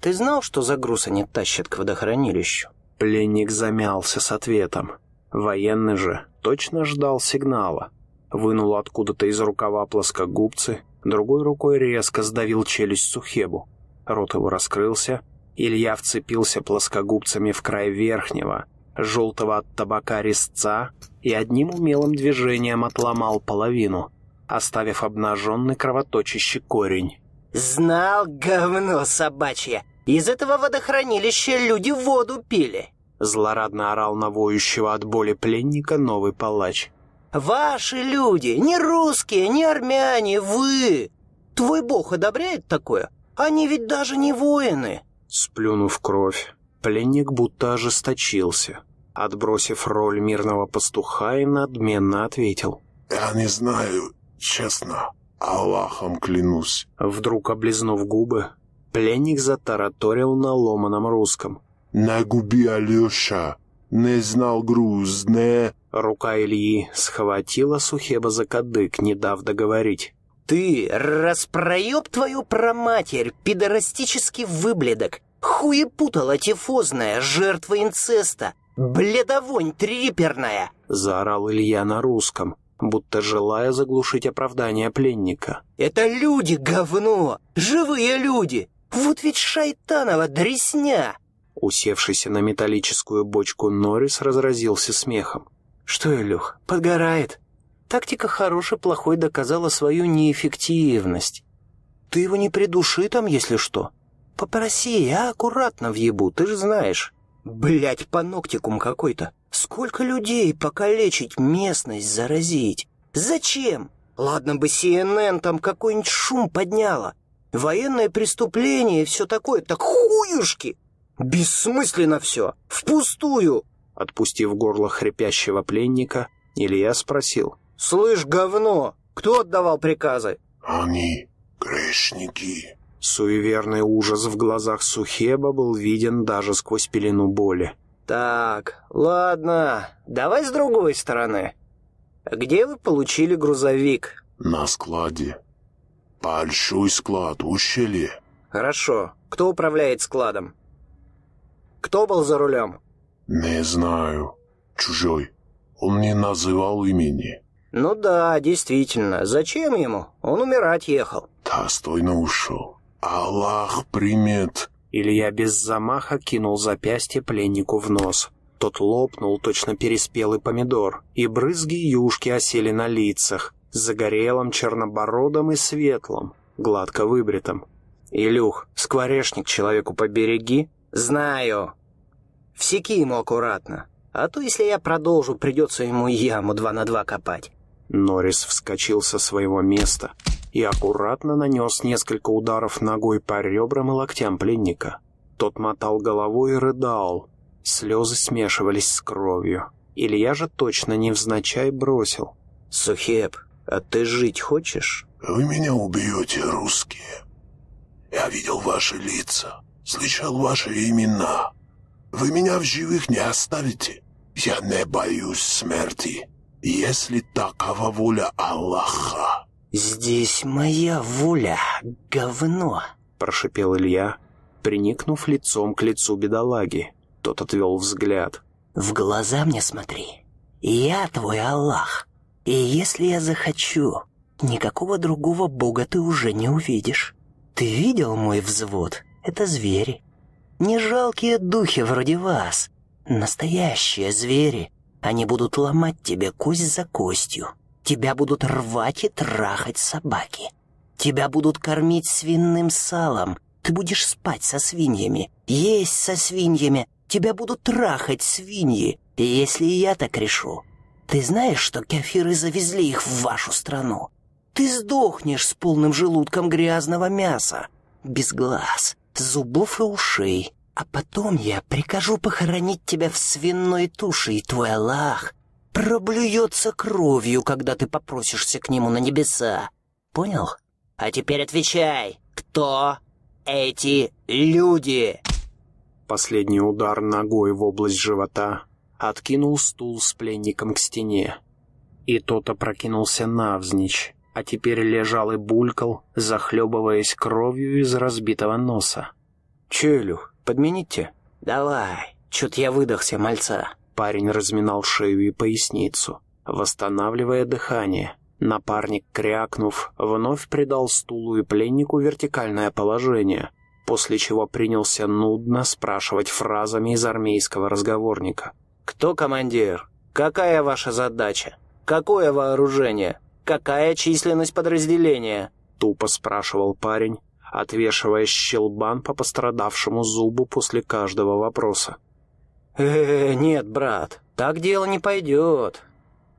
[SPEAKER 4] Ты знал, что за груз они тащат к водохранилищу?»
[SPEAKER 1] Пленник замялся с ответом. Военный же точно ждал сигнала. Вынул откуда-то из рукава плоскогубцы, другой рукой резко сдавил челюсть Сухебу. Рот его раскрылся, Илья вцепился плоскогубцами в край верхнего, желтого от табака резца и одним умелым движением отломал половину — оставив обнаженный кровоточащий корень.
[SPEAKER 4] «Знал, говно собачье! Из этого водохранилища люди воду пили!»
[SPEAKER 1] Злорадно орал на воющего от боли пленника новый палач.
[SPEAKER 4] «Ваши люди, не русские, не армяне, вы! Твой бог одобряет такое? Они ведь даже не воины!»
[SPEAKER 1] Сплюнув кровь, пленник будто ожесточился. Отбросив роль мирного пастуха и надменно ответил.
[SPEAKER 2] «Я не знаю, Честно, Аллахом клянусь.
[SPEAKER 1] Вдруг облизнув губы, пленник затараторил на ломаном русском.
[SPEAKER 2] «Не губи, Алеша! Не знал груз, не...»
[SPEAKER 1] Рука Ильи схватила Сухеба за кадык, не дав договорить.
[SPEAKER 4] «Ты, распроеб твою проматерь, пидорастический выбледок, хуепутала тифозная, жертва инцеста, бледовонь триперная!»
[SPEAKER 1] Заорал Илья на русском, будто желая заглушить оправдание пленника.
[SPEAKER 4] «Это люди, говно! Живые люди! Вот ведь шайтанова дресня!»
[SPEAKER 1] Усевшийся на металлическую бочку Норрис разразился смехом.
[SPEAKER 4] «Что, Илюх, подгорает? Тактика хороший, плохой доказала свою неэффективность. Ты его не придуши там, если что. Попроси, я аккуратно въебу, ты же знаешь. Блять, паноктикум какой-то. Сколько людей покалечить, местность заразить? Зачем? Ладно бы CNN там какой-нибудь шум подняла. Военное преступление и все такое. Так хуюшки! Бессмысленно все. Впустую.
[SPEAKER 1] Отпустив горло хрипящего пленника, Илья спросил.
[SPEAKER 4] «Слышь, говно, кто отдавал приказы?»
[SPEAKER 2] «Они грешники».
[SPEAKER 1] Суеверный ужас в глазах Сухеба был виден даже сквозь пелену боли.
[SPEAKER 4] «Так, ладно, давай с другой стороны. Где вы получили грузовик?»
[SPEAKER 2] «На складе. Большой склад, ущелье».
[SPEAKER 4] «Хорошо. Кто управляет складом?» «Кто был за рулем?»
[SPEAKER 2] «Не знаю. Чужой. Он не называл имени».
[SPEAKER 4] «Ну да, действительно. Зачем ему? Он умирать ехал».
[SPEAKER 2] «Достойно ушел. Аллах примет».
[SPEAKER 1] Илья без замаха кинул запястье пленнику в нос. Тот лопнул, точно переспелый помидор, и брызги юшки осели на лицах, загорелом, чернобородом и светлом, гладко выбритом.
[SPEAKER 4] Илюх, скворечник человеку побереги. Знаю. Всеки ему аккуратно. А то, если я продолжу, придется ему яму два на два копать.
[SPEAKER 1] Норрис вскочил со своего места и аккуратно нанес несколько ударов ногой по ребрам и локтям пленника. Тот мотал головой и рыдал. Слезы смешивались с кровью. Илья же точно невзначай бросил.
[SPEAKER 4] «Сухеп, а ты жить хочешь?»
[SPEAKER 2] «Вы меня убьете, русские. Я видел ваши лица, слышал ваши имена. Вы меня в живых не оставите. Я не боюсь смерти, если такова воля Аллаха».
[SPEAKER 4] «Здесь моя воля, говно!»
[SPEAKER 1] — прошипел Илья, приникнув лицом к лицу бедолаги. Тот отвел взгляд.
[SPEAKER 4] «В глаза мне смотри. Я твой Аллах. И если я захочу, никакого другого бога ты уже не увидишь. Ты видел мой взвод? Это звери. Не жалкие духи вроде вас. Настоящие звери. Они будут ломать тебе кость за костью. Тебя будут рвать и трахать собаки. Тебя будут кормить свиным салом. Ты будешь спать со свиньями, есть со свиньями. Тебя будут трахать свиньи. Если я так решу, ты знаешь, что кефиры завезли их в вашу страну? Ты сдохнешь с полным желудком грязного мяса, без глаз, зубов и ушей. А потом я прикажу похоронить тебя в свиной туше, и твой Аллах проблюется кровью, когда ты попросишься к нему на небеса. Понял? А теперь отвечай, кто эти люди?»
[SPEAKER 1] Последний удар ногой в область живота откинул стул с пленником к стене. И тот опрокинулся навзничь, а теперь лежал и булькал, захлебываясь кровью из разбитого носа.
[SPEAKER 4] «Че, Илюх, подмените?» «Давай, чё-то я выдохся, мальца».
[SPEAKER 1] Парень разминал шею и поясницу, восстанавливая дыхание. Напарник, крякнув, вновь придал стулу и пленнику вертикальное положение, после чего принялся нудно спрашивать фразами из армейского разговорника.
[SPEAKER 4] «Кто командир? Какая ваша задача? Какое вооружение? Какая численность подразделения?»
[SPEAKER 1] Тупо спрашивал парень, отвешивая щелбан по пострадавшему зубу после каждого вопроса.
[SPEAKER 4] «Э, нет, брат, так дело не пойдет.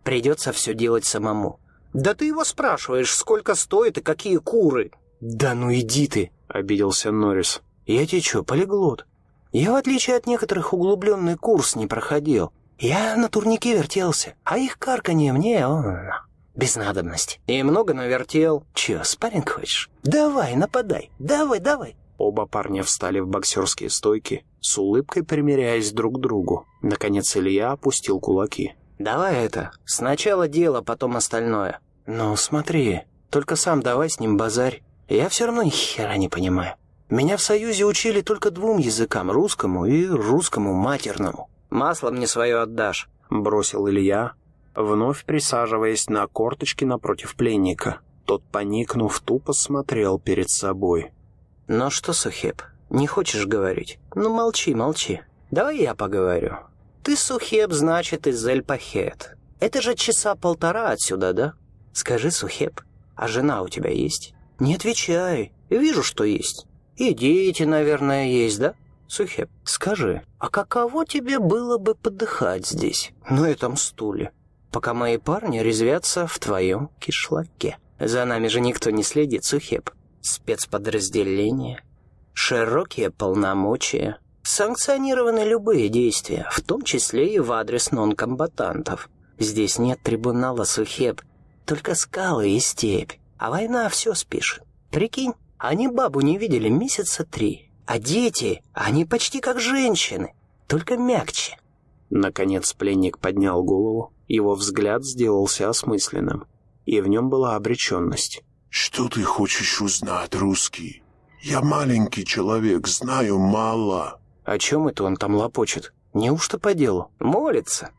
[SPEAKER 4] Придется все делать самому. Да ты его спрашиваешь, сколько стоит и какие куры?»
[SPEAKER 1] «Да ну иди ты!» — обиделся Норрис.
[SPEAKER 4] «Я тебе что, полиглот? Я, в отличие от некоторых, углубленный курс не проходил. Я на турнике вертелся, а их карканье мне, он, без надобности. И много навертел. Че, спарринг хочешь? Давай, нападай, давай, давай!»
[SPEAKER 1] Оба парня встали в боксерские стойки, с улыбкой примиряясь друг к другу. Наконец Илья опустил кулаки.
[SPEAKER 4] «Давай это, сначала дело, потом остальное». «Ну, смотри, только сам давай с ним базарь. Я все равно ни хера не понимаю. Меня в Союзе учили только двум языкам, русскому и русскому матерному. Масло мне свое отдашь», — бросил Илья, вновь присаживаясь на корточки напротив пленника. Тот, поникнув, тупо смотрел перед собой. «Ну что, Сухеп, не хочешь говорить? Ну молчи, молчи. Давай я поговорю. Ты Сухеп, значит, из Эльпахет. Это же часа полтора отсюда, да? Скажи, Сухеп, а жена у тебя есть? Не отвечай. Вижу, что есть. И дети, наверное, есть, да? Сухеп, скажи, а каково тебе было бы подыхать здесь, на этом стуле, пока мои парни резвятся в твоем кишлаке? За нами же никто не следит, Сухеп. Спецподразделение, широкие полномочия, санкционированы любые действия, в том числе и в адрес нонкомбатантов. Здесь нет трибунала Сухеп, только скалы и степь, а война все спишет. Прикинь, они бабу не видели месяца три, а дети, они почти как женщины, только мягче.
[SPEAKER 1] Наконец пленник поднял голову, его взгляд сделался осмысленным, и в нем была обреченность.
[SPEAKER 2] «Что ты хочешь узнать, русский? Я маленький человек, знаю мало».
[SPEAKER 4] «О чем это он там лопочет? Неужто по делу? Молится?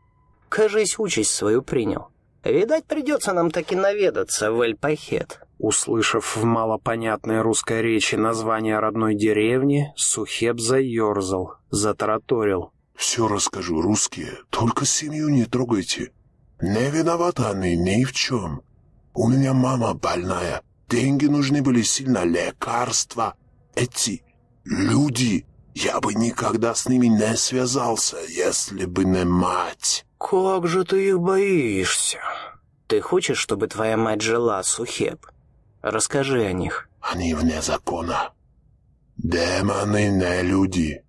[SPEAKER 4] Кажись, участь свою принял. Видать, придется нам таки наведаться в Эль-Пахет».
[SPEAKER 1] Услышав в малопонятной русской речи название родной деревни, Сухеб заерзал, затараторил.
[SPEAKER 2] «Все расскажу, русские, только семью не трогайте. Не виноваты они ни в чем. У меня мама больная, деньги нужны были сильно, лекарства. эти люди, я бы никогда с ними не связался, если бы не мать.
[SPEAKER 4] Как же ты их боишься? Ты хочешь, чтобы твоя мать жила, Сухеб? Расскажи о них.
[SPEAKER 2] Они вне закона. Демоны не люди.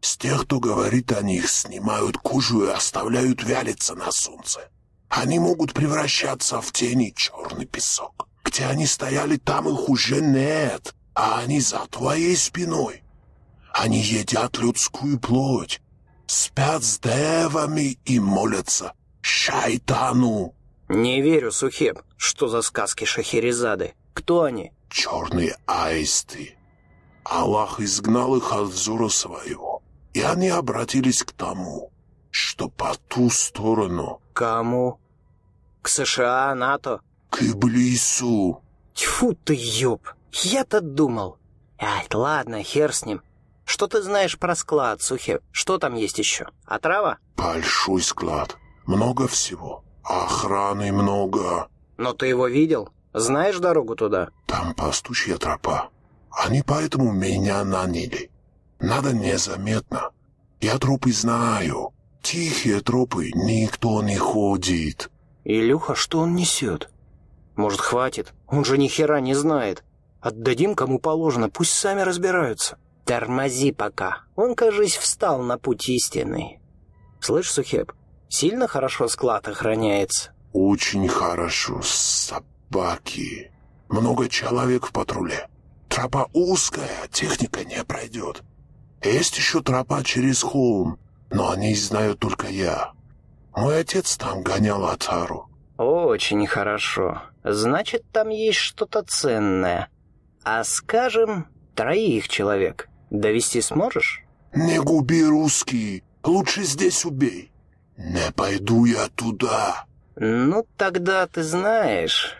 [SPEAKER 2] С тех, кто говорит о них, снимают кожу и оставляют вялиться на солнце. Они могут превращаться в тени черный песок. Где они стояли, там их уже нет, а они за твоей спиной. Они едят людскую плоть, спят с девами и молятся шайтану.
[SPEAKER 4] Не верю, Сухеб. Что за сказки Шахерезады? Кто они?
[SPEAKER 2] Черные аисты. Аллах изгнал их от взора своего, и они обратились к тому, что по ту сторону,
[SPEAKER 4] Кому? К США, НАТО?
[SPEAKER 2] к Иблису.
[SPEAKER 4] Тьфу ты, ёб! Я-то думал. Ай, ладно, хер с ним. Что ты знаешь про склад, Сухеб? Что там есть еще? Отрава?
[SPEAKER 2] Большой склад, много всего. Охраны много.
[SPEAKER 4] Но ты его видел? Знаешь дорогу туда?
[SPEAKER 2] Там пастушья тропа. Они поэтому меня наняли. Надо незаметно. Я тропы знаю. Тихие тропы никто не ходит.
[SPEAKER 4] Илюха, что он несет? Может, хватит? Он же ни хера не знает. Отдадим кому положено, пусть сами разбираются. Тормози пока. Он, кажись, встал на путь истинный. Слышь, Сухеб, сильно хорошо склад охраняется?
[SPEAKER 2] Очень хорошо. Собаки. Много человек в патруле. Тропа узкая, техника не пройдет. Есть еще тропа через холм, но о ней знаю только я. Мой отец там гонял отару.
[SPEAKER 4] Очень хорошо. Значит, там есть что-то ценное. А скажем, троих человек. Довести сможешь?
[SPEAKER 2] Не губи русский, лучше здесь убей. Не пойду я туда.
[SPEAKER 4] Ну, тогда ты знаешь.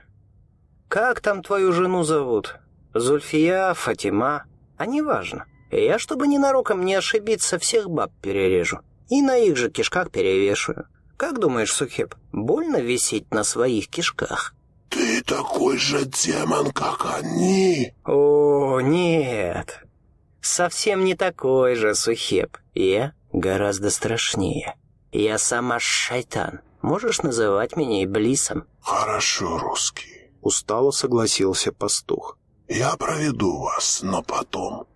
[SPEAKER 4] Как там твою жену зовут? Зульфия, Фатима? А неважно. Я, чтобы ненароком не ошибиться, всех баб перережу. И на их же кишках перевешиваю. Как думаешь, Сухеб, больно висеть на своих кишках?
[SPEAKER 2] Ты такой же демон, как они.
[SPEAKER 4] О, нет. Совсем не такой же, Сухеб. Я гораздо страшнее. Я сама шайтан. Можешь называть меня Иблисом.
[SPEAKER 2] Хорошо, русский.
[SPEAKER 1] Устало согласился пастух.
[SPEAKER 2] Я проведу вас, но потом.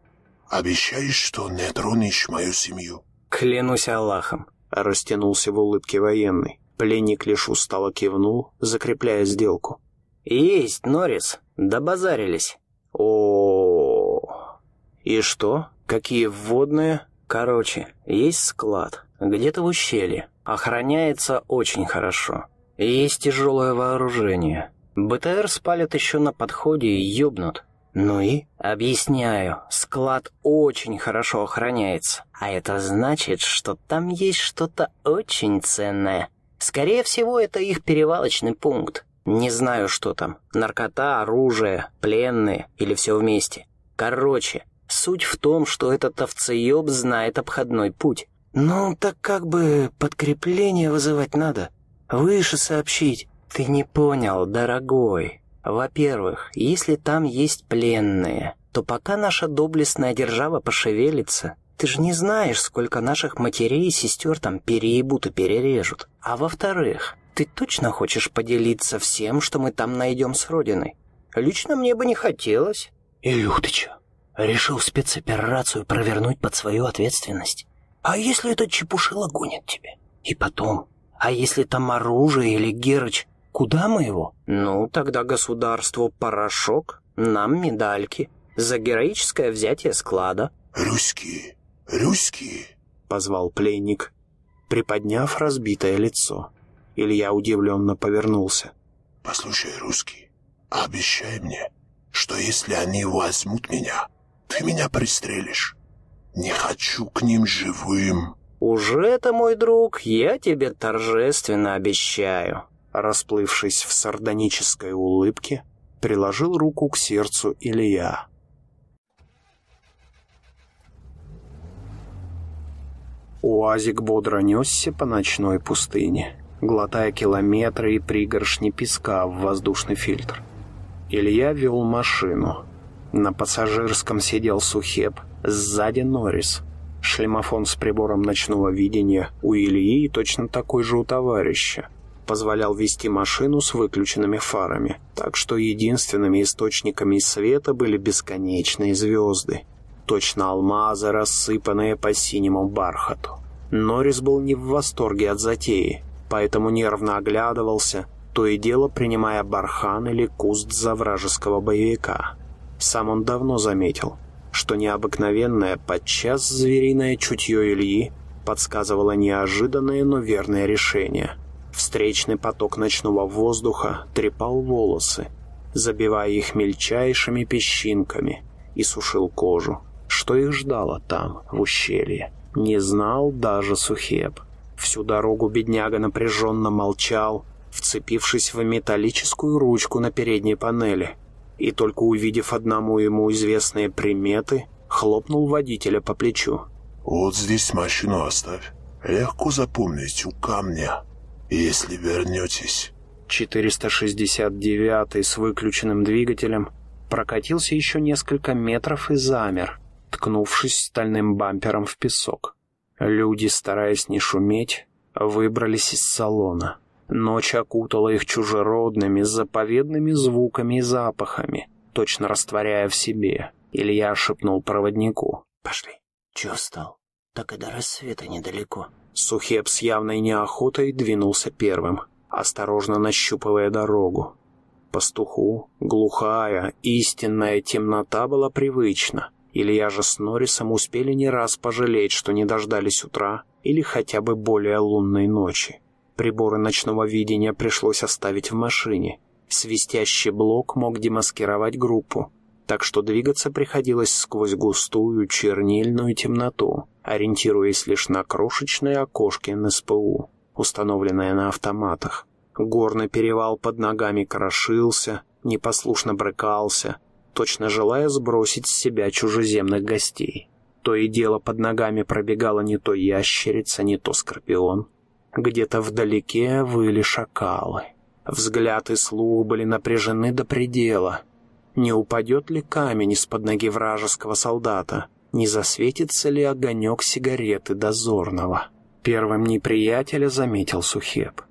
[SPEAKER 2] Обещаешь, что не тронешь мою семью?
[SPEAKER 4] Клянусь Аллахом.
[SPEAKER 1] Растянулся в улыбке военный. Пленник лишь устало кивнул, закрепляя сделку.
[SPEAKER 4] Есть, Норрис. Добазарились. О, И что? Какие вводные? Короче, есть склад. Где-то в ущелье. Охраняется очень хорошо. Есть тяжелое вооружение. БТР спалят еще на подходе и ёбнут. Ну и? Объясняю, склад очень хорошо охраняется. А это значит, что там есть что-то очень ценное. Скорее всего, это их перевалочный пункт. Не знаю, что там. Наркота, оружие, пленные или все вместе. Короче, суть в том, что этот овцеёб знает обходной путь. Ну, так как бы подкрепление вызывать надо. Выше сообщить. Ты не понял, дорогой. Во-первых, если там есть пленные, то пока наша доблестная держава пошевелится, ты же не знаешь, сколько наших матерей и сестер там переебут и перережут. А во-вторых, ты точно хочешь поделиться всем, что мы там найдем с Родиной? Лично мне бы не хотелось. Илюх, ты чё? Решил спецоперацию провернуть под свою ответственность? А если этот чепушила гонит тебя? И потом, а если там оружие или Герыч, куда мы его? Ну, тогда государству порошок, нам медальки. За героическое взятие склада.
[SPEAKER 2] Русские, русские.
[SPEAKER 1] Позвал пленник, приподняв разбитое лицо. Илья удивленно повернулся.
[SPEAKER 2] Послушай, русский, обещай мне, что если они возьмут меня, ты меня пристрелишь. Не хочу к ним живым.
[SPEAKER 4] Уже это, мой друг, я тебе торжественно обещаю.
[SPEAKER 1] Расплывшись в сардонической улыбке, приложил руку к сердцу Илья. Уазик бодро несся по ночной пустыне, глотая километры и пригоршни песка в воздушный фильтр. Илья вел машину. На пассажирском сидел Сухеп, сзади Норрис. Шлемофон с прибором ночного видения у Ильи точно такой же у товарища. Позволял вести машину с выключенными фарами, так что единственными источниками света были бесконечные звезды. Точно алмазы, рассыпанные по синему бархату. Норрис был не в восторге от затеи, поэтому нервно оглядывался, то и дело принимая бархан или куст за вражеского боевика. Сам он давно заметил, что необыкновенное, подчас звериное чутье Ильи подсказывало неожиданное, но верное решение. Встречный поток ночного воздуха трепал волосы, забивая их мельчайшими песчинками, и сушил кожу. Что их ждало там, в ущелье, не знал даже Сухеб. Всю дорогу бедняга напряженно молчал, вцепившись в металлическую ручку на передней панели, и только увидев одному ему известные приметы, хлопнул водителя по плечу.
[SPEAKER 2] «Вот здесь машину оставь. Легко запомнить у камня, если вернетесь».
[SPEAKER 1] 469 с выключенным двигателем прокатился еще несколько метров и замер, ткнувшись стальным бампером в песок. Люди, стараясь не шуметь, выбрались из салона. Ночь окутала их чужеродными, заповедными звуками и запахами, точно растворяя в себе. Илья шепнул проводнику.
[SPEAKER 4] «Пошли. Чего встал? Так и до рассвета недалеко».
[SPEAKER 1] Сухеп с явной неохотой двинулся первым, осторожно нащупывая дорогу. Пастуху глухая, истинная темнота была привычна. Илья же с Норрисом успели не раз пожалеть, что не дождались утра или хотя бы более лунной ночи. Приборы ночного видения пришлось оставить в машине. Свистящий блок мог демаскировать группу, так что двигаться приходилось сквозь густую чернильную темноту, ориентируясь лишь на крошечные окошки НСПУ, установленные на автоматах. Горный перевал под ногами крошился, непослушно брыкался, точно желая сбросить с себя чужеземных гостей. То и дело под ногами пробегала не то ящерица, не то скорпион. Где-то вдалеке выли шакалы. Взгляд и слух были напряжены до предела. Не упадет ли камень из-под ноги вражеского солдата? Не засветится ли огонек сигареты дозорного? Первым неприятеля заметил Сухеп.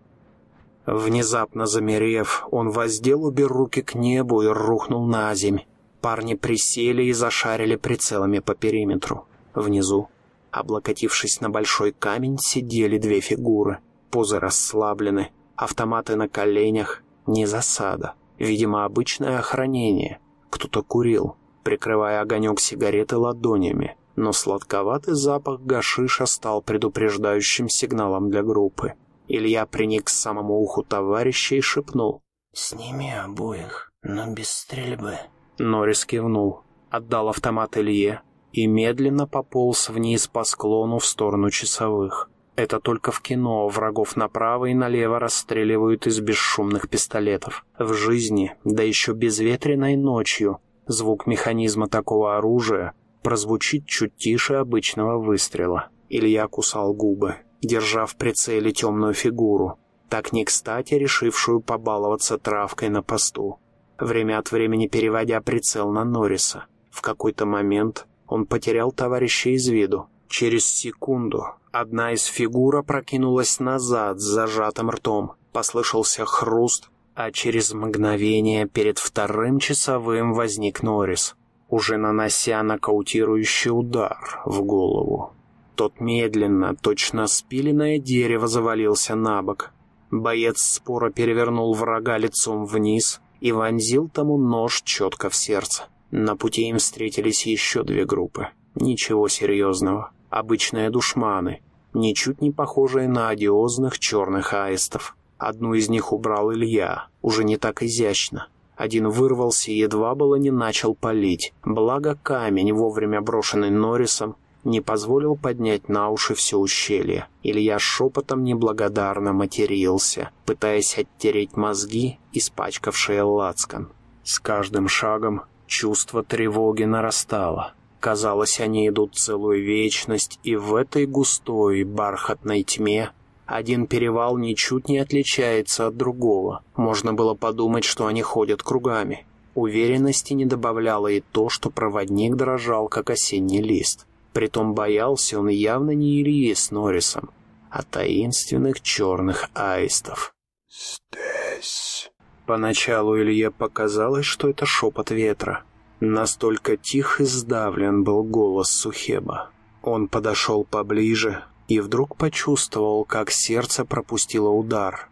[SPEAKER 1] Внезапно замерев, он воздел обе руки к небу и рухнул на земь. Парни присели и зашарили прицелами по периметру. Внизу Облокотившись на большой камень, сидели две фигуры. Позы расслаблены, автоматы на коленях. Не засада. Видимо, обычное охранение. Кто-то курил, прикрывая огонек сигареты ладонями. Но сладковатый запах гашиша стал предупреждающим сигналом для группы. Илья приник к самому уху товарища и шепнул.
[SPEAKER 4] «Сними обоих, но без стрельбы».
[SPEAKER 1] Норрис кивнул, отдал автомат Илье, и медленно пополз вниз по склону в сторону часовых. Это только в кино врагов направо и налево расстреливают из бесшумных пистолетов. В жизни, да еще безветренной ночью, звук механизма такого оружия прозвучит чуть тише обычного выстрела. Илья кусал губы, держа в прицеле темную фигуру, так не кстати решившую побаловаться травкой на посту. Время от времени переводя прицел на Норриса. В какой-то момент он потерял товарища из виду. Через секунду одна из фигур опрокинулась назад с зажатым ртом. Послышался хруст, а через мгновение перед вторым часовым возник Норрис, уже нанося нокаутирующий удар в голову. Тот медленно, точно спиленное дерево, завалился на бок. Боец спора перевернул врага лицом вниз и вонзил тому нож четко в сердце. На пути им встретились еще две группы. Ничего серьезного. Обычные душманы, ничуть не похожие на одиозных черных аистов. Одну из них убрал Илья, уже не так изящно. Один вырвался и едва было не начал палить. Благо камень, вовремя брошенный Норрисом, не позволил поднять на уши все ущелье. Илья шепотом неблагодарно матерился, пытаясь оттереть мозги, испачкавшие лацкан. С каждым шагом Чувство тревоги нарастало. Казалось, они идут целую вечность, и в этой густой бархатной тьме один перевал ничуть не отличается от другого. Можно было подумать, что они ходят кругами. Уверенности не добавляло и то, что проводник дрожал, как осенний лист. Притом боялся он явно не Ильи с Норрисом, а таинственных черных аистов.
[SPEAKER 2] «Здесь...»
[SPEAKER 1] Поначалу Илье показалось, что это шепот ветра. Настолько тих и сдавлен был голос Сухеба. Он подошел поближе и вдруг почувствовал, как сердце пропустило удар.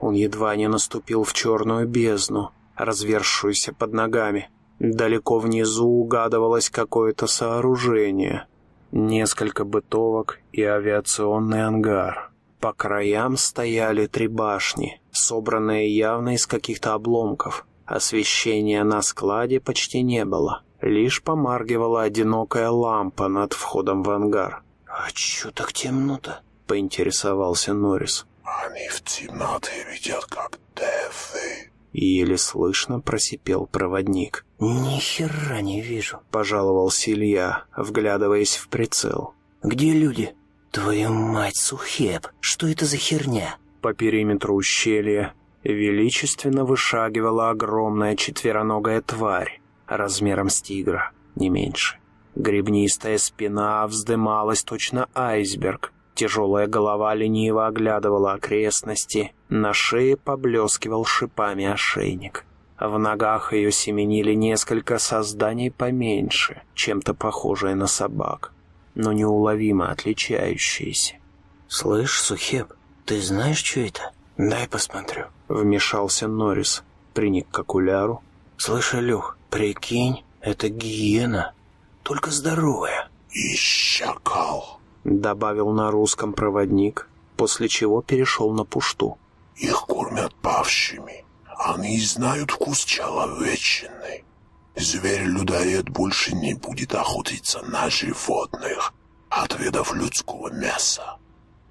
[SPEAKER 1] Он едва не наступил в черную бездну, развершуюся под ногами. Далеко внизу угадывалось какое-то сооружение. Несколько бытовок и авиационный ангар. По краям стояли три башни, собранные явно из каких-то обломков. Освещения на складе почти не было. Лишь помаргивала одинокая лампа над входом в ангар.
[SPEAKER 4] «А чё так темно-то?»
[SPEAKER 1] — поинтересовался Норрис.
[SPEAKER 2] «Они в темноте видят, как дефы».
[SPEAKER 1] Еле слышно просипел проводник.
[SPEAKER 4] «Ни хера не вижу».
[SPEAKER 1] Пожаловался Илья, вглядываясь в прицел.
[SPEAKER 4] «Где люди?» «Твою мать, Сухеб, что это за херня?»
[SPEAKER 1] По периметру ущелья величественно вышагивала огромная четвероногая тварь, размером с тигра, не меньше. Гребнистая спина вздымалась точно айсберг, тяжелая голова лениво оглядывала окрестности, на шее поблескивал шипами ошейник. В ногах ее семенили несколько созданий поменьше, чем-то похожие на собак но неуловимо отличающиеся.
[SPEAKER 4] «Слышь, Сухеб, ты знаешь, что это?» «Дай посмотрю», —
[SPEAKER 1] вмешался Норрис, приник к окуляру.
[SPEAKER 4] «Слышь, Илюх, прикинь, это гиена, только здоровая».
[SPEAKER 2] «И шакал», —
[SPEAKER 1] добавил на русском проводник, после чего перешел на пушту.
[SPEAKER 2] «Их кормят павшими. Они знают вкус человечины. Зверь-людоед больше не будет охотиться на животных, отведав людского мяса.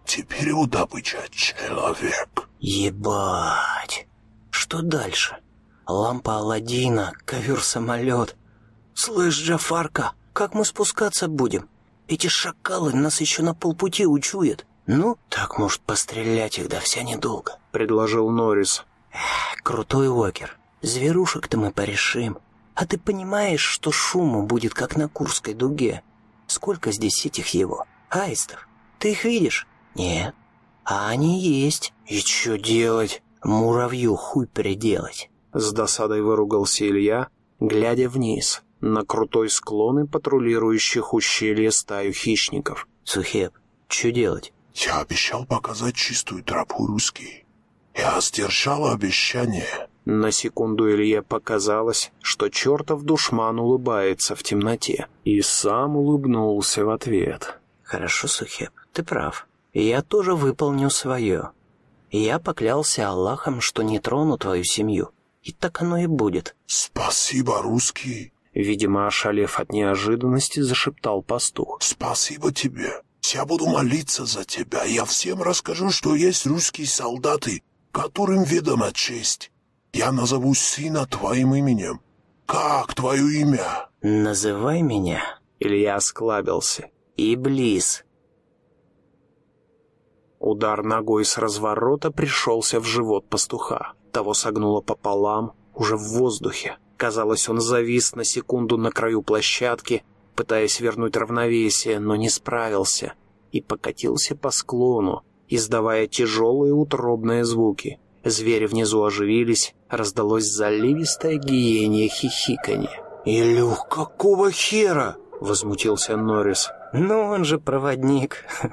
[SPEAKER 2] Теперь его добыча человек.
[SPEAKER 4] Ебать. Что дальше? Лампа Аладдина, ковер-самолет. Слышь, Джафарка, как мы спускаться будем? Эти шакалы нас еще на полпути учуют. Ну, так, может, пострелять их, да вся недолго.
[SPEAKER 1] Предложил Норрис.
[SPEAKER 4] Эх, крутой Уокер. Зверушек-то мы порешим. А ты понимаешь, что шуму будет, как на Курской дуге? Сколько здесь этих его? Аистов. Ты их видишь? Нет. А они есть. И что делать? Муравью хуй приделать.
[SPEAKER 1] С досадой выругался Илья, глядя вниз, на крутой склон и патрулирующих ущелье стаю хищников.
[SPEAKER 4] Сухеп, что делать?
[SPEAKER 2] Я обещал показать чистую тропу русский. Я сдержал обещание.
[SPEAKER 1] На секунду Илье показалось, что чертов душман улыбается в темноте, и сам улыбнулся в ответ.
[SPEAKER 4] «Хорошо, Сухеп, ты прав. Я тоже выполню свое. Я поклялся Аллахом, что не трону твою семью. И так оно и будет».
[SPEAKER 2] «Спасибо, русский!»
[SPEAKER 1] Видимо, ошалев от неожиданности, зашептал пастух.
[SPEAKER 2] «Спасибо тебе. Я буду молиться за тебя. Я всем расскажу, что есть русские солдаты, которым ведома честь. Я назову сына твоим именем. Как твое имя?»
[SPEAKER 4] «Называй меня...»
[SPEAKER 1] Илья осклабился.
[SPEAKER 4] «Иблис».
[SPEAKER 1] Удар ногой с разворота пришелся в живот пастуха. Того согнуло пополам, уже в воздухе. Казалось, он завис на секунду на краю площадки, пытаясь вернуть равновесие, но не справился, и покатился по склону, издавая тяжелые утробные звуки. Звери внизу оживились, раздалось заливистое гиенье хихиканье.
[SPEAKER 4] «Илюх, какого хера?»
[SPEAKER 1] — возмутился Норрис.
[SPEAKER 4] «Ну, он же проводник.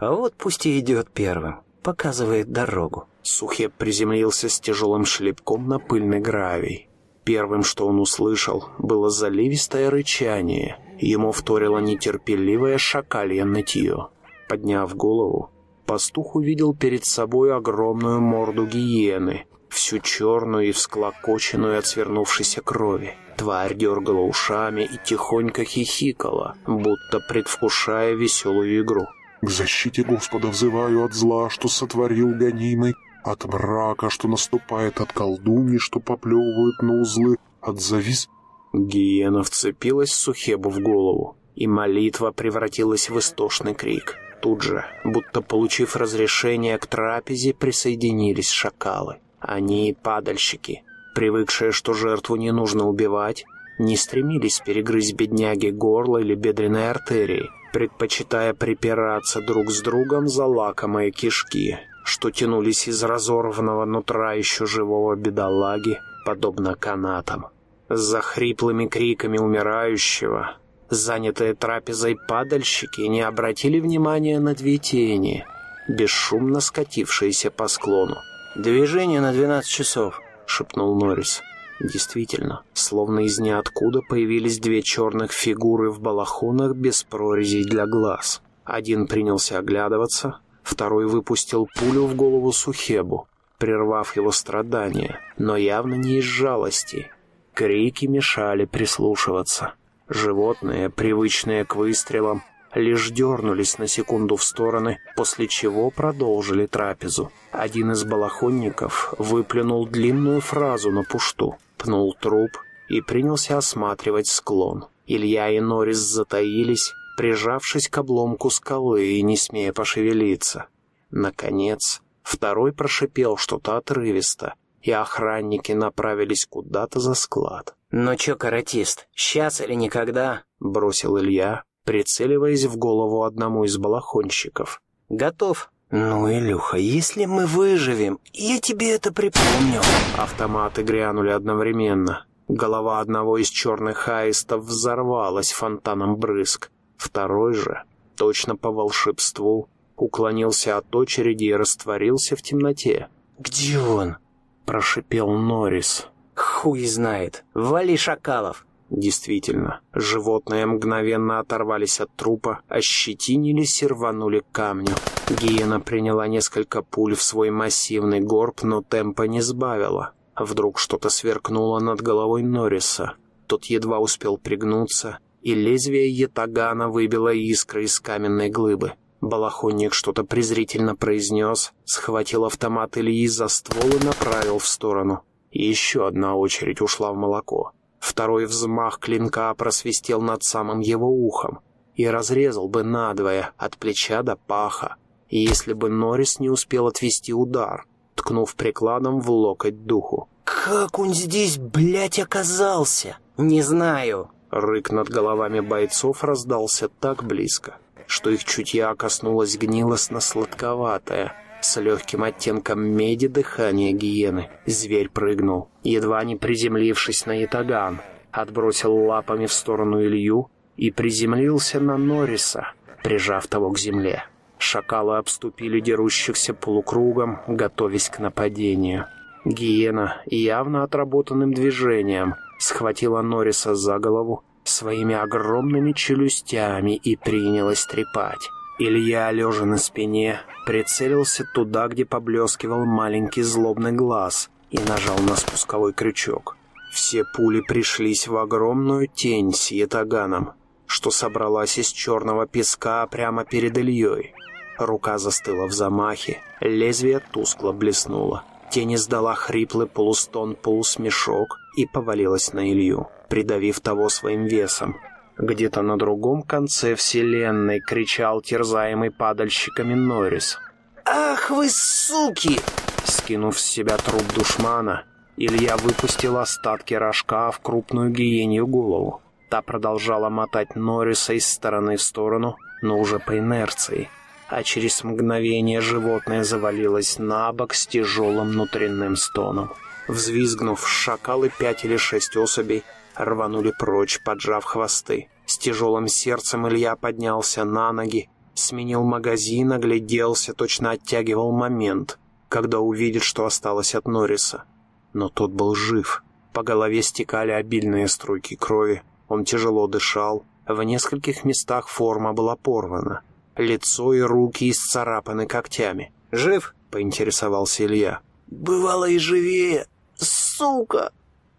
[SPEAKER 4] А вот пусть и идет первым. Показывает дорогу».
[SPEAKER 1] Сухеп приземлился с тяжелым шлепком на пыльный гравий. Первым, что он услышал, было заливистое рычание. Ему вторило нетерпеливое шакалье нытье. Подняв голову, пастух увидел перед собой огромную морду гиены, всю черную и всклокоченную от свернувшейся крови. Тварь дергала ушами и тихонько хихикала, будто предвкушая веселую игру.
[SPEAKER 2] «К защите Господа взываю от зла, что сотворил гонимый, от мрака, что наступает, от колдуньи, что поплевывают на узлы, от завис...»
[SPEAKER 1] Гиена вцепилась Сухебу в голову, и молитва превратилась в истошный крик. Тут же, будто получив разрешение к трапезе, присоединились шакалы. Они падальщики. привыкшие, что жертву не нужно убивать, не стремились перегрызть бедняги горло или бедренные артерии, предпочитая припираться друг с другом за лакомые кишки, что тянулись из разорванного нутра еще живого бедолаги, подобно канатам. За хриплыми криками умирающего, занятые трапезой падальщики не обратили внимания на две тени, бесшумно скатившиеся по склону.
[SPEAKER 4] «Движение на 12 часов», —
[SPEAKER 1] шепнул Норрис. Действительно, словно из ниоткуда появились две черных фигуры в балахонах без прорезей для глаз. Один принялся оглядываться, второй выпустил пулю в голову Сухебу, прервав его страдания, но явно не из жалости. Крики мешали прислушиваться. Животные, привычные к выстрелам, лишь дернулись на секунду в стороны, после чего продолжили трапезу. Один из балахонников выплюнул длинную фразу на пушту, пнул труп и принялся осматривать склон. Илья и Норрис затаились, прижавшись к обломку скалы и не смея пошевелиться. Наконец, второй прошипел что-то отрывисто, и охранники направились куда-то за склад.
[SPEAKER 4] «Ну чё, каратист, сейчас или никогда?»
[SPEAKER 1] — бросил Илья, прицеливаясь в голову одному из балахонщиков.
[SPEAKER 4] «Готов». «Ну, Илюха, если мы выживем, я тебе это припомню».
[SPEAKER 1] Автоматы грянули одновременно. Голова одного из черных аистов взорвалась фонтаном брызг. Второй же, точно по волшебству, уклонился от очереди и растворился в темноте.
[SPEAKER 4] «Где он?»
[SPEAKER 1] — прошипел Норрис.
[SPEAKER 4] «Хуй знает. Вали шакалов».
[SPEAKER 1] Действительно, животные мгновенно оторвались от трупа, ощетинились и рванули к камню. Гиена приняла несколько пуль в свой массивный горб, но темпа не сбавила. Вдруг что-то сверкнуло над головой Норриса. Тот едва успел пригнуться, и лезвие ятагана выбило искры из каменной глыбы. Балахонник что-то презрительно произнес, схватил автомат Ильи за ствол и направил в сторону. Еще одна очередь ушла в молоко. Второй взмах клинка просвистел над самым его ухом и разрезал бы надвое от плеча до паха, если бы Норрис не успел отвести удар, ткнув прикладом в локоть духу.
[SPEAKER 4] «Как он здесь, блядь, оказался? Не знаю».
[SPEAKER 1] Рык над головами бойцов раздался так близко, что их чутья коснулось гнилостно-сладковатое, с легким оттенком меди дыхания гиены. Зверь прыгнул, едва не приземлившись на ятаган, отбросил лапами в сторону Илью и приземлился на Норриса, прижав того к земле. Шакалы обступили дерущихся полукругом, готовясь к нападению. Гиена явно отработанным движением схватила Норриса за голову своими огромными челюстями и принялась трепать. Илья, лежа на спине, прицелился туда, где поблескивал маленький злобный глаз, и нажал на спусковой крючок. Все пули пришлись в огромную тень с ятаганом, что собралась из черного песка прямо перед Ильей. Рука застыла в замахе, лезвие тускло блеснуло. Тень издала хриплый полустон-полусмешок и повалилась на Илью, придавив того своим весом. Где-то на другом конце вселенной кричал терзаемый падальщиками Норрис.
[SPEAKER 4] «Ах вы суки!»
[SPEAKER 1] Скинув с себя труп душмана, Илья выпустил остатки рожка в крупную гиенью голову. Та продолжала мотать Норриса из стороны в сторону, но уже по инерции. А через мгновение животное завалилось на бок с тяжелым внутренним стоном. Взвизгнув, шакалы пять или шесть особей рванули прочь, поджав хвосты. С тяжелым сердцем Илья поднялся на ноги, сменил магазин, огляделся, точно оттягивал момент, когда увидит, что осталось от Норриса. Но тот был жив. По голове стекали обильные струйки крови. Он тяжело дышал. В нескольких местах форма была порвана. Лицо и руки исцарапаны когтями.
[SPEAKER 4] «Жив?»
[SPEAKER 1] — поинтересовался Илья.
[SPEAKER 4] «Бывало и живее. Сука!»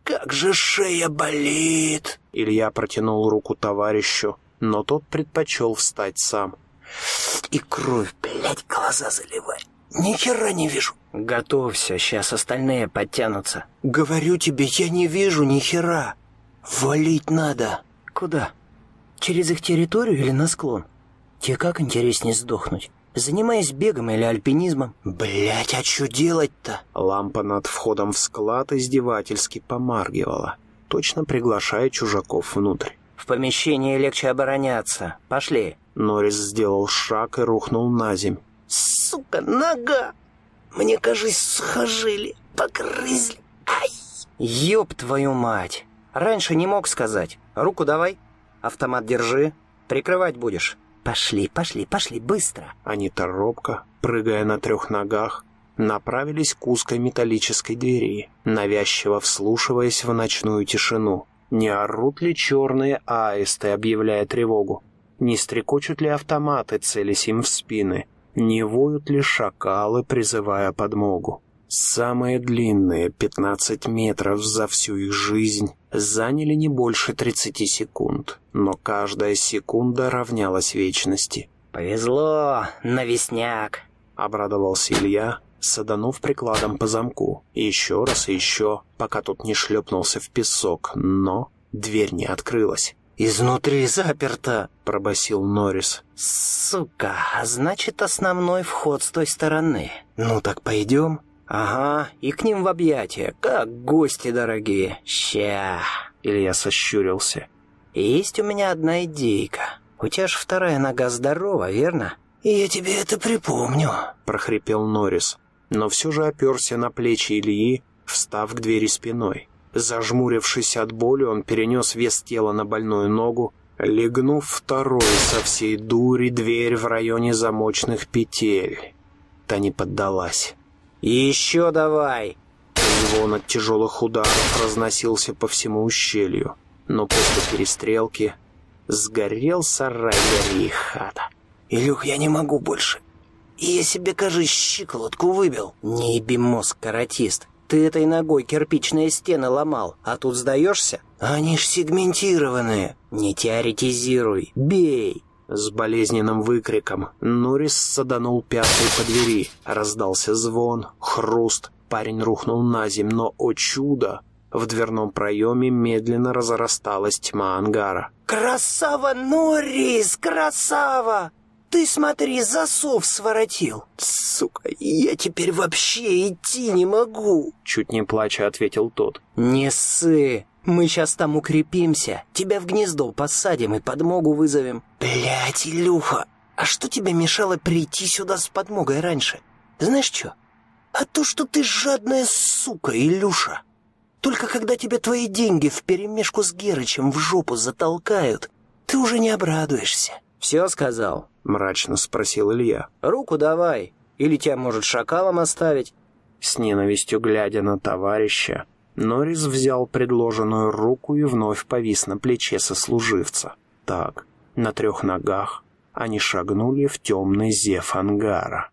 [SPEAKER 4] «Как же шея болит!»
[SPEAKER 1] Илья протянул руку товарищу, но тот предпочел встать сам.
[SPEAKER 4] «И кровь, блядь, глаза заливает. Ни хера не вижу». «Готовься, сейчас остальные подтянутся». «Говорю тебе, я не вижу ни хера. Валить надо». «Куда? Через их территорию или на склон? Тебе как интереснее сдохнуть? Занимаюсь бегом или альпинизмом. Блять, а что делать-то?
[SPEAKER 1] Лампа над входом в склад издевательски помаргивала, точно приглашая чужаков внутрь.
[SPEAKER 4] В помещении легче обороняться. Пошли.
[SPEAKER 1] Норрис сделал шаг и рухнул на земь.
[SPEAKER 4] Сука, нога! Мне, кажется, схожили, погрызли. Ай! Ёб твою мать! Раньше не мог сказать. Руку давай. Автомат держи. Прикрывать будешь. Пошли, пошли, пошли, быстро.
[SPEAKER 1] Они торопко, прыгая на трех ногах, направились к узкой металлической двери, навязчиво вслушиваясь в ночную тишину. Не орут ли черные аисты, объявляя тревогу? Не стрекочут ли автоматы, целясь им в спины? Не воют ли шакалы, призывая подмогу? Самые длинные 15 метров за всю их жизнь заняли не больше 30 секунд, но каждая секунда равнялась вечности.
[SPEAKER 4] «Повезло, навесняк!»
[SPEAKER 1] — обрадовался Илья, саданув прикладом по замку. Еще раз и еще, пока тут не шлепнулся в песок, но дверь не открылась.
[SPEAKER 4] «Изнутри заперто!»
[SPEAKER 1] — пробасил Норрис.
[SPEAKER 4] «Сука, значит, основной вход с той стороны. Ну так пойдем?» «Ага, и к ним в объятия, как гости дорогие. Ща!»
[SPEAKER 1] Илья сощурился.
[SPEAKER 4] «Есть у меня одна идейка. У тебя же вторая нога здорова, верно?» «Я тебе это припомню», —
[SPEAKER 1] прохрипел Норрис, но все же оперся на плечи Ильи, встав к двери спиной. Зажмурившись от боли, он перенес вес тела на больную ногу, легнув второй со всей дури дверь в районе замочных петель. Та не поддалась.
[SPEAKER 4] «Еще давай!»
[SPEAKER 1] Звон от тяжелых ударов разносился по всему ущелью, но после перестрелки сгорел сарай, гори и хата.
[SPEAKER 4] «Илюх, я не могу больше. Я себе, кажется, щиколотку выбил». «Не еби мозг, каратист. Ты этой ногой кирпичные стены ломал, а тут сдаешься?» «Они ж сегментированные». «Не теоретизируй. Бей!»
[SPEAKER 1] С болезненным выкриком Норрис саданул пятой по двери. Раздался звон, хруст. Парень рухнул на земь, но, о чудо, в дверном проеме медленно разрасталась тьма ангара.
[SPEAKER 4] «Красава, Норрис, красава! Ты смотри, засов своротил! Сука, я теперь вообще идти не могу!»
[SPEAKER 1] Чуть не плача ответил тот.
[SPEAKER 4] «Не ссы! Мы сейчас там укрепимся, тебя в гнездо посадим и подмогу вызовем». «Блядь, Илюха, а что тебе мешало прийти сюда с подмогой раньше? Знаешь что? А то, что ты жадная сука, Илюша. Только когда тебе твои деньги вперемешку с Герычем в жопу затолкают, ты уже не обрадуешься». «Все сказал?»
[SPEAKER 1] — мрачно спросил Илья.
[SPEAKER 4] «Руку давай, или тебя может шакалом оставить».
[SPEAKER 1] С ненавистью глядя на товарища, Норрис взял предложенную руку и вновь повис на плече сослуживца. Так, на трех ногах они шагнули в темный зев ангара.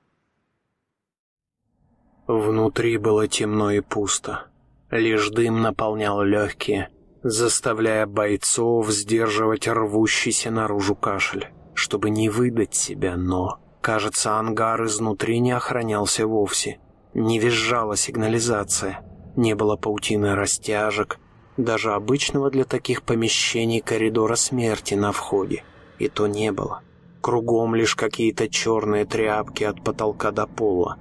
[SPEAKER 1] Внутри было темно и пусто. Лишь дым наполнял легкие, заставляя бойцов сдерживать рвущийся наружу кашель, чтобы не выдать себя, но... Кажется, ангар изнутри не охранялся вовсе. Не визжала сигнализация. Не было паутины растяжек, даже обычного для таких помещений коридора смерти на входе. И то не было. Кругом лишь какие-то черные тряпки от потолка до пола.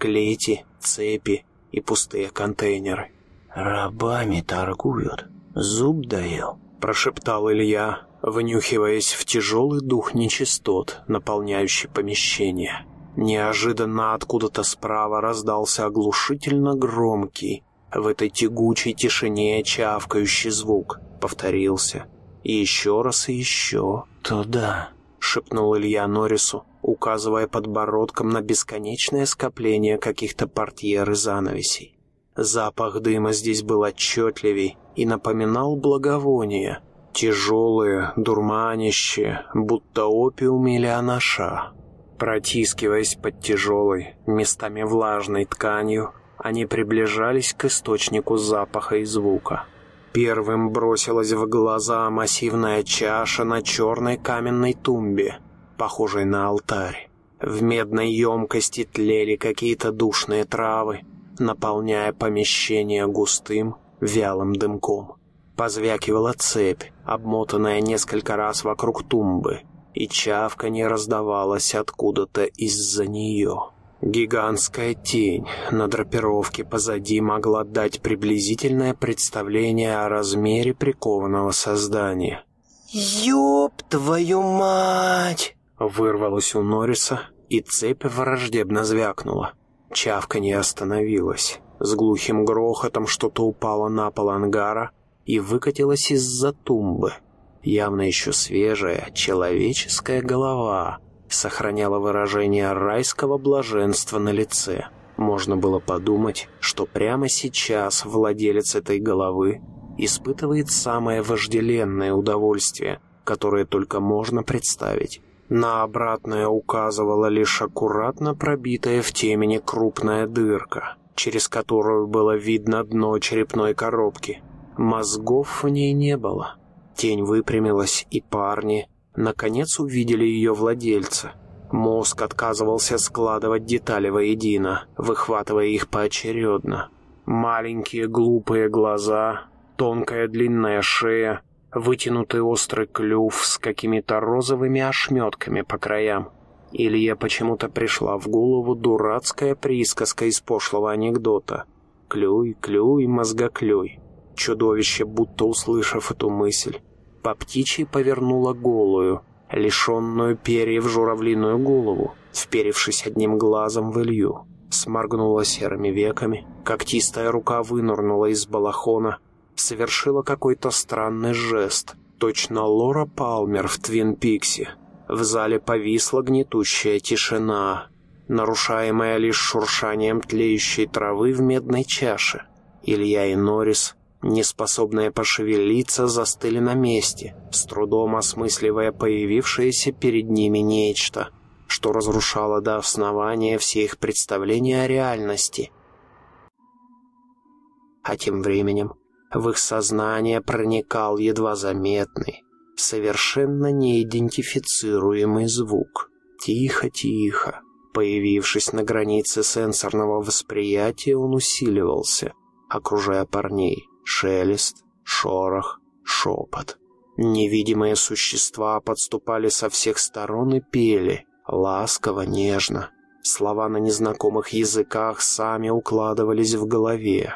[SPEAKER 1] Клети, цепи и пустые контейнеры.
[SPEAKER 4] «Рабами торгуют, зуб даю», —
[SPEAKER 1] прошептал Илья, вынюхиваясь в тяжелый дух нечистот, наполняющий помещение. Неожиданно откуда-то справа раздался оглушительно громкий, в этой тягучей тишине чавкающий звук повторился. И еще раз и еще.
[SPEAKER 4] «Туда», —
[SPEAKER 1] шепнул Илья Норрису, указывая подбородком на бесконечное скопление каких-то портьер и занавесей. Запах дыма здесь был отчетливей и напоминал благовоние. Тяжелые, дурманище, будто опиум или анаша. Протискиваясь под тяжелой, местами влажной тканью, они приближались к источнику запаха и звука. Первым бросилась в глаза массивная чаша на черной каменной тумбе, похожей на алтарь. В медной емкости тлели какие-то душные травы, наполняя помещение густым, вялым дымком. Позвякивала цепь, обмотанная несколько раз вокруг тумбы, и чавка не раздавалась откуда-то из-за нее. Гигантская тень на драпировке позади могла дать приблизительное представление о размере прикованного создания.
[SPEAKER 4] «Ёб твою мать!»
[SPEAKER 1] Вырвалось у Норриса, и цепь враждебно звякнула. Чавка не остановилась. С глухим грохотом что-то упало на пол ангара и выкатилось из-за тумбы. Явно еще свежая человеческая голова сохраняла выражение райского блаженства на лице. Можно было подумать, что прямо сейчас владелец этой головы испытывает самое вожделенное удовольствие, которое только можно представить. На обратное указывала лишь аккуратно пробитая в темени крупная дырка, через которую было видно дно черепной коробки. Мозгов в ней не было. Тень выпрямилась, и парни, наконец, увидели ее владельца. Мозг отказывался складывать детали воедино, выхватывая их поочередно. Маленькие глупые глаза, тонкая длинная шея, вытянутый острый клюв с какими-то розовыми ошметками по краям. Илье почему-то пришла в голову дурацкая присказка из пошлого анекдота. «Клюй, клюй, мозгоклюй». Чудовище, будто услышав эту мысль, по птичьи повернуло голую, лишенную перьев журавлиную голову, вперевшись одним глазом в Илью. Сморгнула серыми веками, когтистая рука вынырнула из балахона, совершила какой-то странный жест, точно Лора Палмер в Твин Пикси. В зале повисла гнетущая тишина, нарушаемая лишь шуршанием тлеющей травы в медной чаше. Илья и Норрис, неспособные пошевелиться, застыли на месте, с трудом осмысливая появившееся перед ними нечто, что разрушало до основания все их представления о реальности. А тем временем в их сознание проникал едва заметный, совершенно неидентифицируемый звук. Тихо-тихо. Появившись на границе сенсорного восприятия, он усиливался, окружая парней. Шелест, шорох, шепот. Невидимые существа подступали со всех сторон и пели, ласково, нежно. Слова на незнакомых языках сами укладывались в голове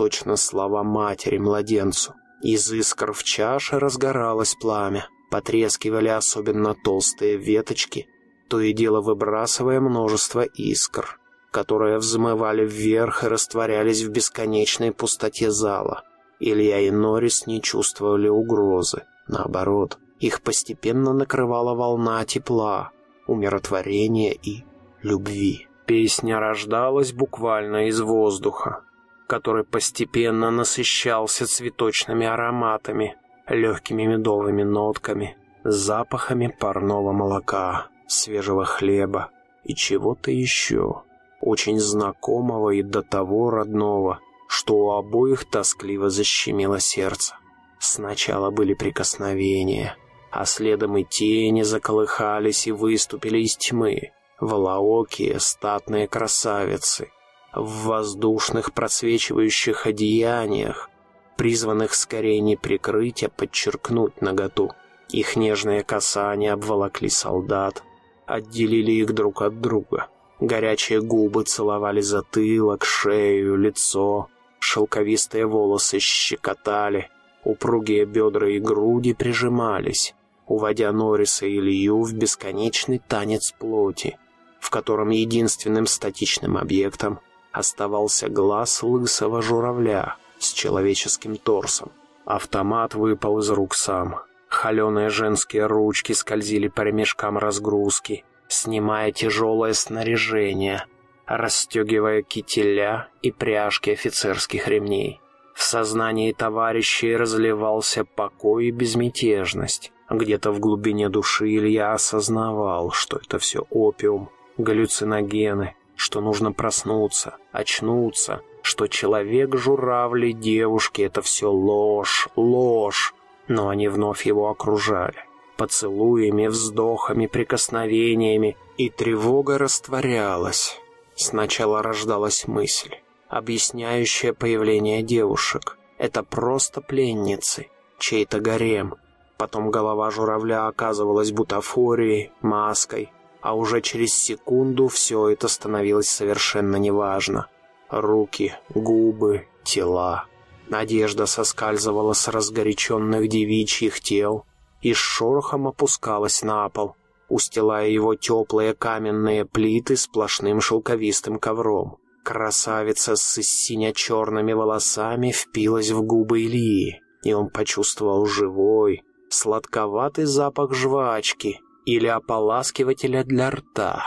[SPEAKER 1] точно слова матери младенцу. Из искр в чаше разгоралось пламя, потрескивали особенно толстые веточки, то и дело выбрасывая множество искр, которые взмывали вверх и растворялись в бесконечной пустоте зала. Илья и Норрис не чувствовали угрозы. Наоборот, их постепенно накрывала волна тепла, умиротворения и любви. Песня рождалась буквально из воздуха, который постепенно насыщался цветочными ароматами, легкими медовыми нотками, запахами парного молока, свежего хлеба и чего-то еще, очень знакомого и до того родного, что у обоих тоскливо защемило сердце. Сначала были прикосновения, а следом и тени заколыхались и выступили из тьмы, волоокие статные красавицы — в воздушных просвечивающих одеяниях, призванных скорее не прикрыть, а подчеркнуть наготу. Их нежные касания обволокли солдат, отделили их друг от друга. Горячие губы целовали затылок, шею, лицо, шелковистые волосы щекотали, упругие бедра и груди прижимались, уводя Норриса и Илью в бесконечный танец плоти, в котором единственным статичным объектом оставался глаз лысого журавля с человеческим торсом. Автомат выпал из рук сам. Холеные женские ручки скользили по ремешкам разгрузки, снимая тяжелое снаряжение, расстегивая кителя и пряжки офицерских ремней. В сознании товарищей разливался покой и безмятежность. Где-то в глубине души Илья осознавал, что это все опиум, галлюциногены, что нужно проснуться, очнуться, что человек, журавли, девушки — это все ложь, ложь. Но они вновь его окружали. Поцелуями, вздохами, прикосновениями, и тревога растворялась. Сначала рождалась мысль, объясняющая появление девушек. Это просто пленницы, чей-то гарем. Потом голова журавля оказывалась бутафорией, маской, а уже через секунду все это становилось совершенно неважно. Руки, губы, тела. Надежда соскальзывала с разгоряченных девичьих тел и с шорохом опускалась на пол, устилая его теплые каменные плиты сплошным шелковистым ковром. Красавица с сине-черными волосами впилась в губы Ильи, и он почувствовал живой, сладковатый запах жвачки или ополаскивателя для рта.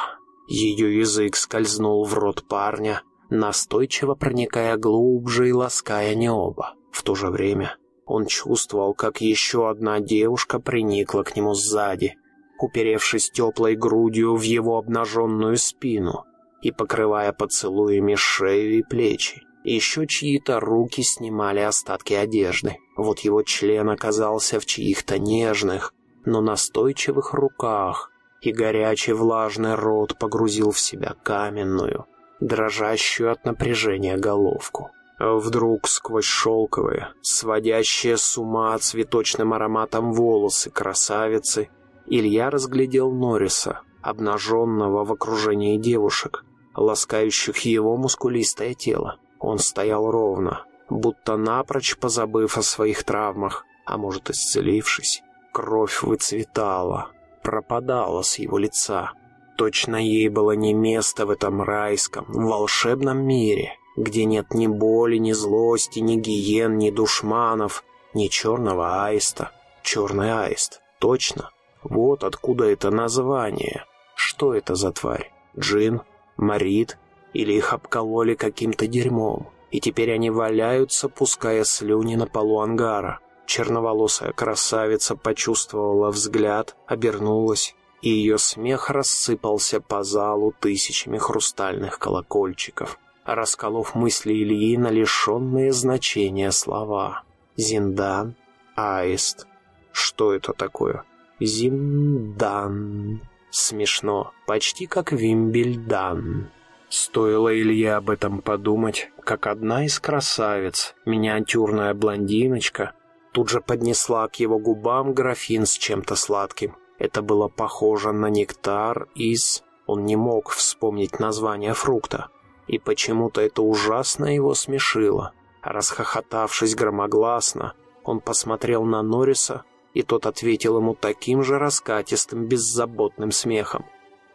[SPEAKER 1] Ее язык скользнул в рот парня, настойчиво проникая глубже и лаская небо. В то же время он чувствовал, как еще одна девушка приникла к нему сзади, уперевшись теплой грудью в его обнаженную спину и покрывая поцелуями шею и плечи. Еще чьи-то руки снимали остатки одежды. Вот его член оказался в чьих-то нежных, но настойчивых руках, и горячий влажный рот погрузил в себя каменную, дрожащую от напряжения головку. Вдруг сквозь шелковые, сводящие с ума цветочным ароматом волосы красавицы, Илья разглядел Норриса, обнаженного в окружении девушек, ласкающих его мускулистое тело. Он стоял ровно, будто напрочь позабыв о своих травмах, а может, исцелившись. Кровь выцветала, пропадала с его лица. Точно ей было не место в этом райском, волшебном мире, где нет ни боли, ни злости, ни гиен, ни душманов, ни черного аиста. Черный аист, точно. Вот откуда это название. Что это за тварь? Джин? Марит? Или их обкололи каким-то дерьмом? И теперь они валяются, пуская слюни на полу ангара. Черноволосая красавица почувствовала взгляд, обернулась, и ее смех рассыпался по залу тысячами хрустальных колокольчиков, расколов мысли Ильи на лишенные значения слова. Зиндан, аист. Что это такое? Зиндан. Смешно, почти как Вимбельдан. Стоило Илье об этом подумать, как одна из красавиц, миниатюрная блондиночка, тут же поднесла к его губам графин с чем-то сладким. Это было похоже на нектар из... Он не мог вспомнить название фрукта. И почему-то это ужасно его смешило. Расхохотавшись громогласно, он посмотрел на Норриса, и тот ответил ему таким же раскатистым, беззаботным смехом.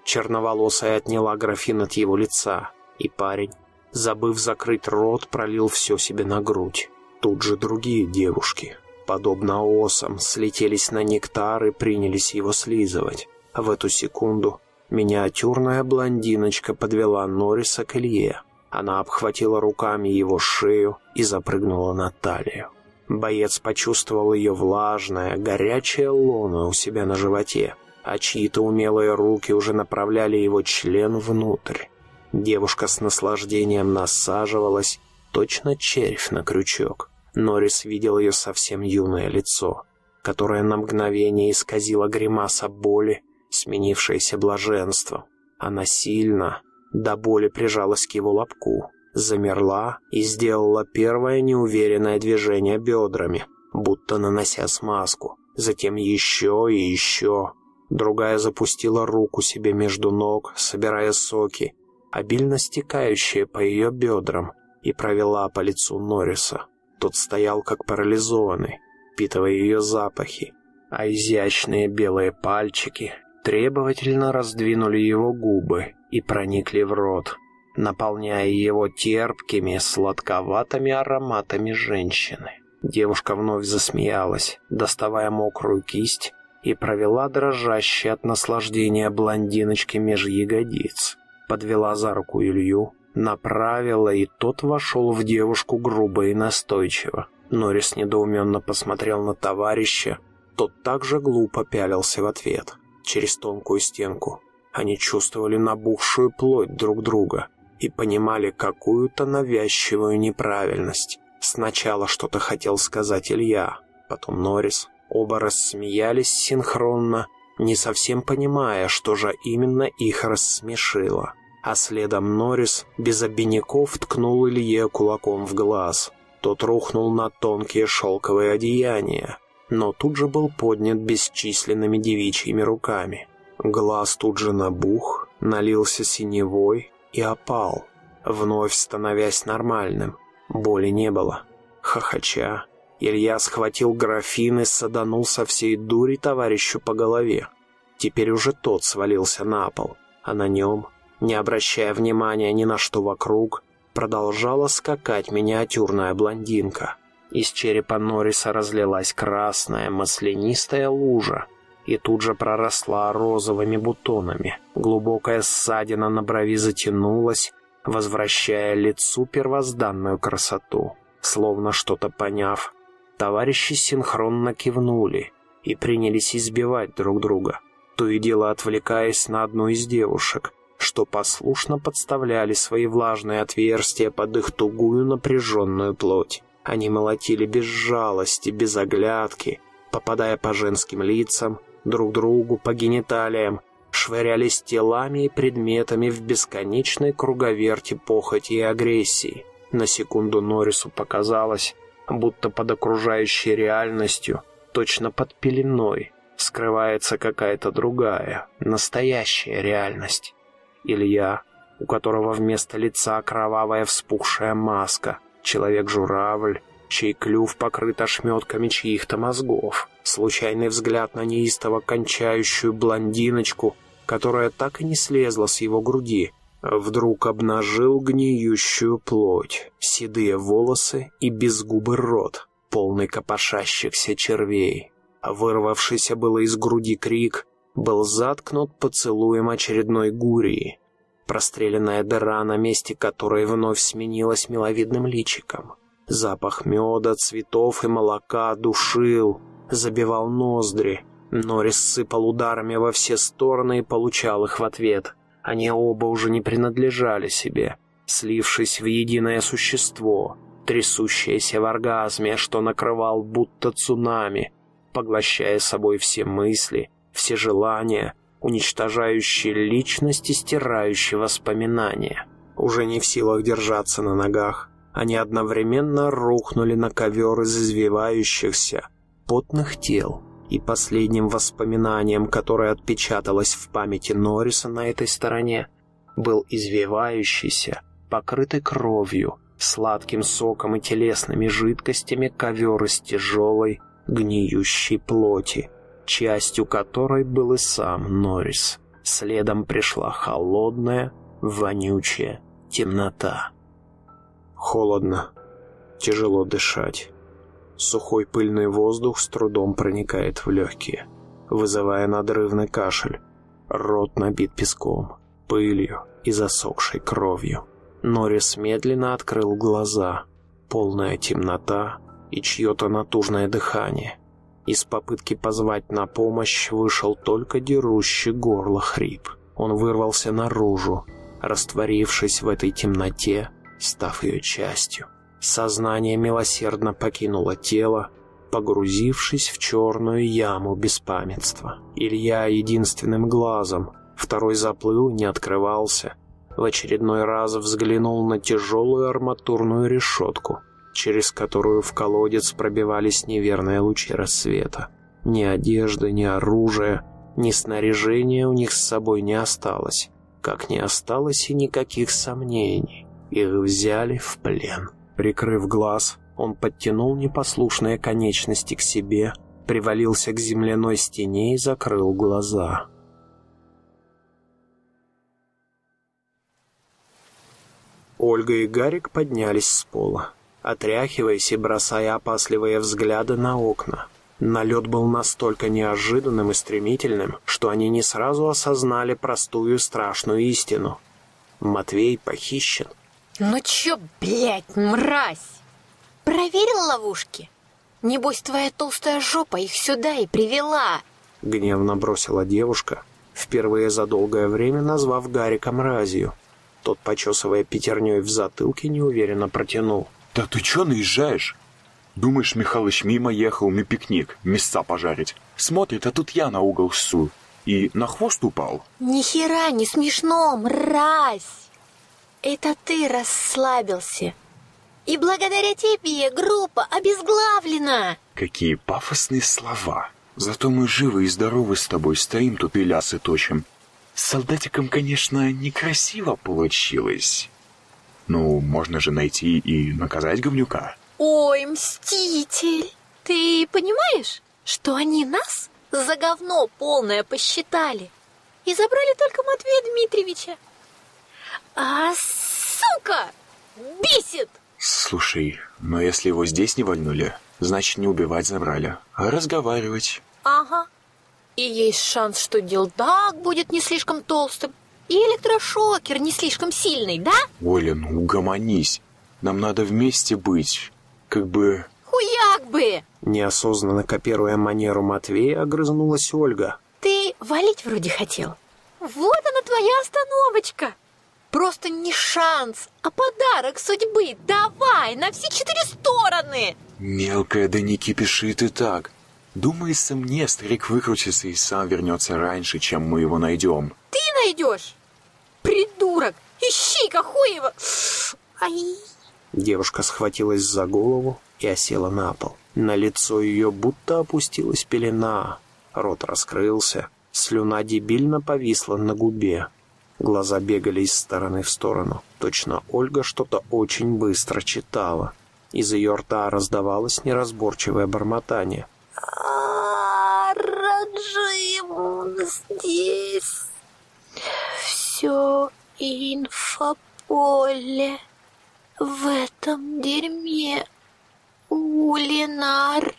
[SPEAKER 1] Черноволосая отняла графин от его лица, и парень, забыв закрыть рот, пролил все себе на грудь. Тут же другие девушки, подобно осам, слетелись на нектар и принялись его слизывать. В эту секунду миниатюрная блондиночка подвела Норриса к Илье. Она обхватила руками его шею и запрыгнула на талию. Боец почувствовал ее влажное, горячее лоно у себя на животе, а чьи-то умелые руки уже направляли его член внутрь. Девушка с наслаждением насаживалась, точно червь на крючок. Норрис видел ее совсем юное лицо, которое на мгновение исказило гримаса боли, сменившееся блаженством. Она сильно, до боли прижалась к его лобку замерла и сделала первое неуверенное движение бедрами, будто нанося смазку. Затем еще и еще. Другая запустила руку себе между ног, собирая соки, обильно стекающие по ее бедрам, и провела по лицу Норриса. Тот стоял как парализованный, впитывая ее запахи, а изящные белые пальчики требовательно раздвинули его губы и проникли в рот наполняя его терпкими, сладковатыми ароматами женщины. Девушка вновь засмеялась, доставая мокрую кисть, и провела дрожащей от наслаждения блондиночки меж ягодиц. Подвела за руку Илью, направила, и тот вошел в девушку грубо и настойчиво. Норрис недоуменно посмотрел на товарища, тот также глупо пялился в ответ, через тонкую стенку. Они чувствовали набухшую плоть друг друга, и понимали какую-то навязчивую неправильность. Сначала что-то хотел сказать Илья, потом Норрис. Оба рассмеялись синхронно, не совсем понимая, что же именно их рассмешило. А следом Норрис без обиняков ткнул Илье кулаком в глаз. Тот рухнул на тонкие шелковые одеяния, но тут же был поднят бесчисленными девичьими руками. Глаз тут же набух, налился синевой и опал, вновь становясь нормальным. Боли не было. Хохоча, Илья схватил графин и саданул со всей дури товарищу по голове. Теперь уже тот свалился на пол, а на нем, не обращая внимания ни на что вокруг, продолжала скакать миниатюрная блондинка. Из черепа Норриса разлилась красная маслянистая лужа и тут же проросла розовыми бутонами. Глубокая ссадина на брови затянулась, возвращая лицу первозданную красоту. Словно что-то поняв, товарищи синхронно кивнули и принялись избивать друг друга, то и дело отвлекаясь на одну из девушек, что послушно подставляли свои влажные отверстия под их тугую напряженную плоть. Они молотили без жалости, без оглядки, попадая по женским лицам, друг другу по гениталиям, швырялись телами и предметами в бесконечной круговерти похоти и агрессии. На секунду Норрису показалось, будто под окружающей реальностью, точно под пеленой, скрывается какая-то другая, настоящая реальность. Илья, у которого вместо лица кровавая вспухшая маска, человек-журавль, чей клюв покрыт ошметками чьих-то мозгов, случайный взгляд на неистово кончающую блондиночку, которая так и не слезла с его груди, вдруг обнажил гниющую плоть, седые волосы и безгубый рот, полный копошащихся червей. Вырвавшийся было из груди крик был заткнут поцелуем очередной гурии, простреленная дыра на месте которой вновь сменилась миловидным личиком. Запах меда, цветов и молока душил, забивал ноздри. Норрис сыпал ударами во все стороны и получал их в ответ. Они оба уже не принадлежали себе, слившись в единое существо, трясущееся в оргазме, что накрывал будто цунами, поглощая собой все мысли, все желания, уничтожающие личность и стирающие воспоминания. Уже не в силах держаться на ногах, они одновременно рухнули на ковер из извивающихся, потных тел. И последним воспоминанием, которое отпечаталось в памяти Норриса на этой стороне, был извивающийся, покрытый кровью, сладким соком и телесными жидкостями ковер из тяжелой, гниющей плоти частью которой был и сам Норрис. Следом пришла холодная, вонючая темнота. Холодно, тяжело дышать. Сухой пыльный воздух с трудом проникает в легкие, вызывая надрывный кашель. Рот набит песком, пылью и засохшей кровью. Норрис медленно открыл глаза. Полная темнота и чье-то натужное дыхание. Из попытки позвать на помощь вышел только дерущий горло хрип. Он вырвался наружу, растворившись в этой темноте, став ее частью. Сознание милосердно покинуло тело, погрузившись в черную яму беспамятства. Илья единственным глазом, второй заплыл, не открывался. В очередной раз взглянул на тяжелую арматурную решетку, через которую в колодец пробивались неверные лучи рассвета. Ни одежды, ни оружия, ни снаряжения у них с собой не осталось, как не осталось и никаких сомнений. Их взяли в плен. Прикрыв глаз, он подтянул непослушные конечности к себе, привалился к земляной стене и закрыл глаза. Ольга и Гарик поднялись с пола отряхиваясь и бросая опасливые взгляды на окна. Налет был настолько неожиданным и стремительным, что они не сразу осознали простую страшную истину. Матвей похищен.
[SPEAKER 3] Ну чё, блядь, мразь? Проверил ловушки? Небось, твоя толстая жопа их сюда и привела.
[SPEAKER 1] Гневно бросила девушка, впервые за долгое время назвав Гарика мразью. Тот, почесывая пятерней в затылке, неуверенно протянул.
[SPEAKER 5] Да ты чё наезжаешь? Думаешь, Михалыч мимо ехал на пикник, мясца пожарить? Смотрит, а тут я на угол ссу. И на хвост упал.
[SPEAKER 3] Ни хера не смешно, мразь! Это ты расслабился. И благодаря тебе группа обезглавлена.
[SPEAKER 5] Какие пафосные слова. Зато мы живы и здоровы с тобой, стоим тут и лясы точим. С солдатиком, конечно, некрасиво получилось. Ну, можно же найти и наказать говнюка.
[SPEAKER 3] Ой, мститель! Ты понимаешь, что они нас за говно полное посчитали и забрали только Матвея Дмитриевича? А, сука, бесит!
[SPEAKER 5] Слушай, но если его здесь не вольнули, значит, не убивать забрали, а разговаривать.
[SPEAKER 3] Ага. И есть шанс, что делдак будет не слишком толстым, и электрошокер не слишком сильный, да?
[SPEAKER 5] Оля, ну угомонись. Нам надо вместе быть. Как бы...
[SPEAKER 3] Хуяк бы!
[SPEAKER 1] Неосознанно копируя манеру Матвея, огрызнулась Ольга.
[SPEAKER 3] Ты валить вроде хотел. Вот она твоя остановочка. Просто не шанс, а подарок судьбы. Давай, на все четыре стороны.
[SPEAKER 5] Мелкая, да не кипиши ты так. Думается мне, старик выкрутится и сам вернется раньше, чем мы его найдем.
[SPEAKER 3] Ты найдешь? Придурок! Ищи-ка хуево! Ай!
[SPEAKER 1] Девушка схватилась за голову и осела на пол. На лицо ее будто опустилась пелена. Рот раскрылся, слюна дебильно повисла на губе. Глаза бегали из стороны в сторону. Точно Ольга что-то очень быстро читала. Из ее рта раздавалось неразборчивое бормотание.
[SPEAKER 3] Раджим здесь. Все инфополе в этом дерьме. Улинар,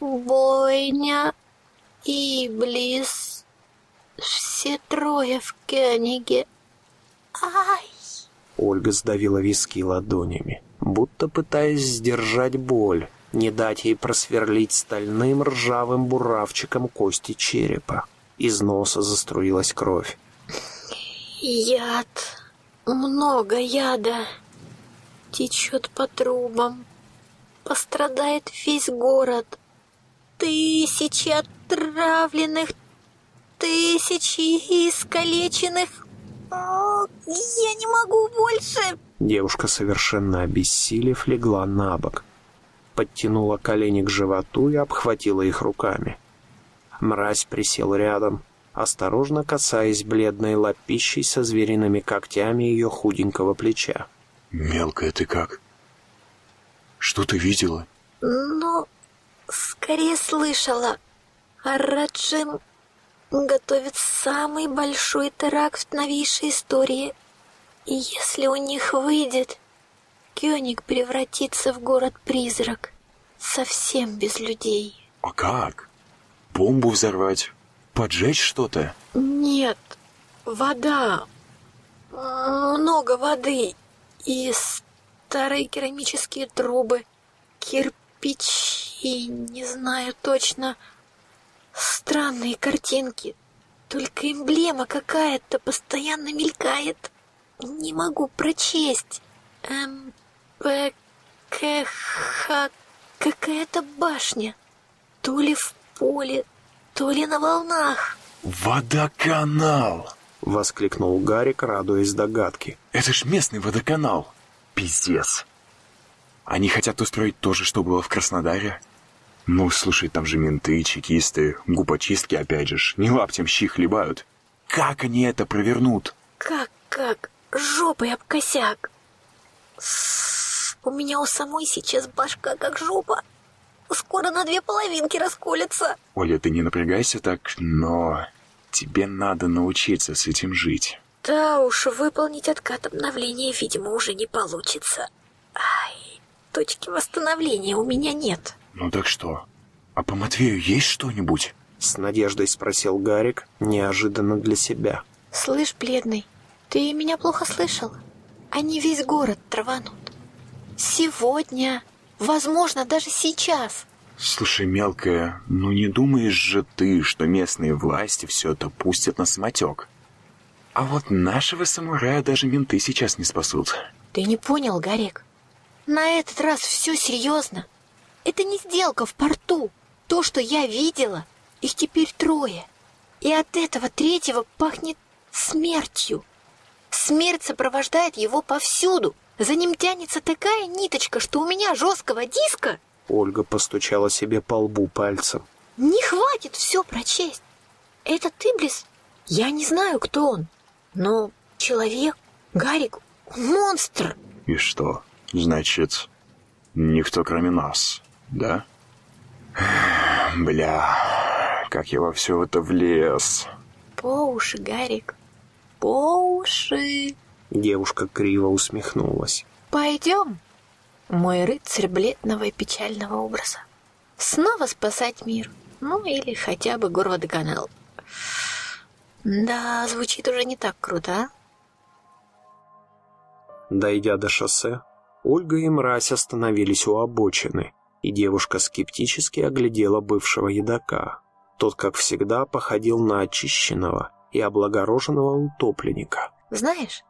[SPEAKER 3] бойня, Иблис. Все трое в Кёниге. Ай!
[SPEAKER 1] Ольга сдавила виски ладонями, будто пытаясь сдержать боль, не дать ей просверлить стальным ржавым буравчиком кости черепа. Из носа заструилась кровь.
[SPEAKER 3] Яд. Много яда. Течет по трубам. Пострадает весь город. Тысячи отравленных, тысячи искалеченных. О, я не могу больше.
[SPEAKER 1] Девушка, совершенно обессилев, легла на бок. Подтянула колени к животу и обхватила их руками. Мразь присел рядом, осторожно касаясь бледной лапищей со звериными когтями ее худенького плеча.
[SPEAKER 5] Мелкая ты как? Что ты видела?
[SPEAKER 3] Ну, скорее слышала. Раджим готовит самый большой теракт в новейшей истории. И если у них выйдет, Кёник превратится в город-призрак. Совсем без людей.
[SPEAKER 5] А как? Бомбу взорвать? Поджечь что-то?
[SPEAKER 3] Нет, вода. Много воды. И старые керамические трубы. Кирпичи, не знаю точно. Странные картинки. Только эмблема какая-то постоянно мелькает. Не могу прочесть. МПКХ... Какая-то башня. То ли в поле, то ли на волнах.
[SPEAKER 5] Водоканал!
[SPEAKER 1] Воскликнул Гарик, радуясь догадке.
[SPEAKER 5] Это ж местный водоканал. Пиздец. Они хотят устроить то же, что было в Краснодаре? Ну, слушай, там же менты, чекисты, губочистки опять же ж, не лаптем щи хлебают. Как они это провернут?
[SPEAKER 3] Как, как? Жопой об косяк. С- У меня у самой сейчас башка как жопа. Скоро на две половинки расколется.
[SPEAKER 5] Оля, ты не напрягайся так, но тебе надо научиться с этим жить.
[SPEAKER 3] Да уж, выполнить откат обновления, видимо, уже не получится. Ай, точки восстановления у меня нет.
[SPEAKER 5] Ну так что? А по Матвею есть что-нибудь?
[SPEAKER 1] С надеждой спросил Гарик, неожиданно для себя.
[SPEAKER 3] Слышь, бледный, ты меня плохо слышал? Они весь город траванут. Сегодня, возможно, даже сейчас.
[SPEAKER 5] Слушай, мелкая, ну не думаешь же ты, что местные власти все это пустят на самотек? А вот нашего самурая даже менты сейчас не спасут.
[SPEAKER 3] Ты не понял, Гарик? На этот раз все серьезно. Это не сделка в порту. То, что я видела, их теперь трое. И от этого третьего пахнет смертью. Смерть сопровождает его повсюду. За ним тянется такая ниточка, что у меня жесткого диска
[SPEAKER 1] Ольга постучала себе по лбу пальцем.
[SPEAKER 3] Не хватит все прочесть. Этот Иблис, я не знаю, кто он, но человек, Гарик, монстр.
[SPEAKER 5] И что? Значит, никто кроме нас, да? Бля, как я во все это влез.
[SPEAKER 3] По уши, Гарик, по уши.
[SPEAKER 1] Девушка криво усмехнулась.
[SPEAKER 3] Пойдем, мой рыцарь бледного и печального образа. Снова спасать мир. Ну, или хотя бы город-канал. Да, звучит уже не так круто, а?
[SPEAKER 1] Дойдя до шоссе, Ольга и Мразь остановились у обочины, и девушка скептически оглядела бывшего едока. Тот, как всегда, походил на очищенного и облагороженного утопленника.
[SPEAKER 3] Знаешь,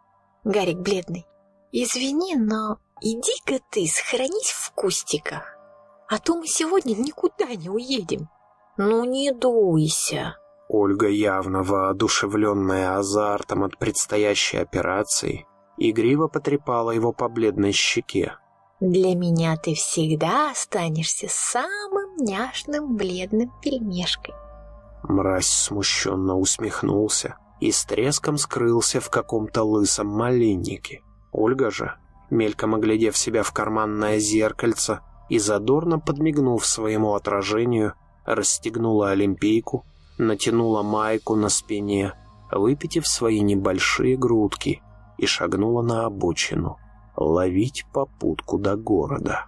[SPEAKER 3] Гарик бледный, извини, но иди-ка ты сохранись в кустиках, а то мы сегодня никуда не уедем. Ну не дуйся.
[SPEAKER 1] Ольга, явно воодушевленная азартом от предстоящей операции, игриво потрепала его по бледной щеке.
[SPEAKER 3] Для меня ты всегда останешься самым няшным бледным пельмешкой.
[SPEAKER 1] Мразь смущенно усмехнулся и с треском скрылся в каком-то лысом малиннике. Ольга же, мельком оглядев себя в карманное зеркальце и задорно подмигнув своему отражению, расстегнула олимпийку, натянула майку на спине, выпитив свои небольшие грудки и шагнула на обочину, ловить попутку до города.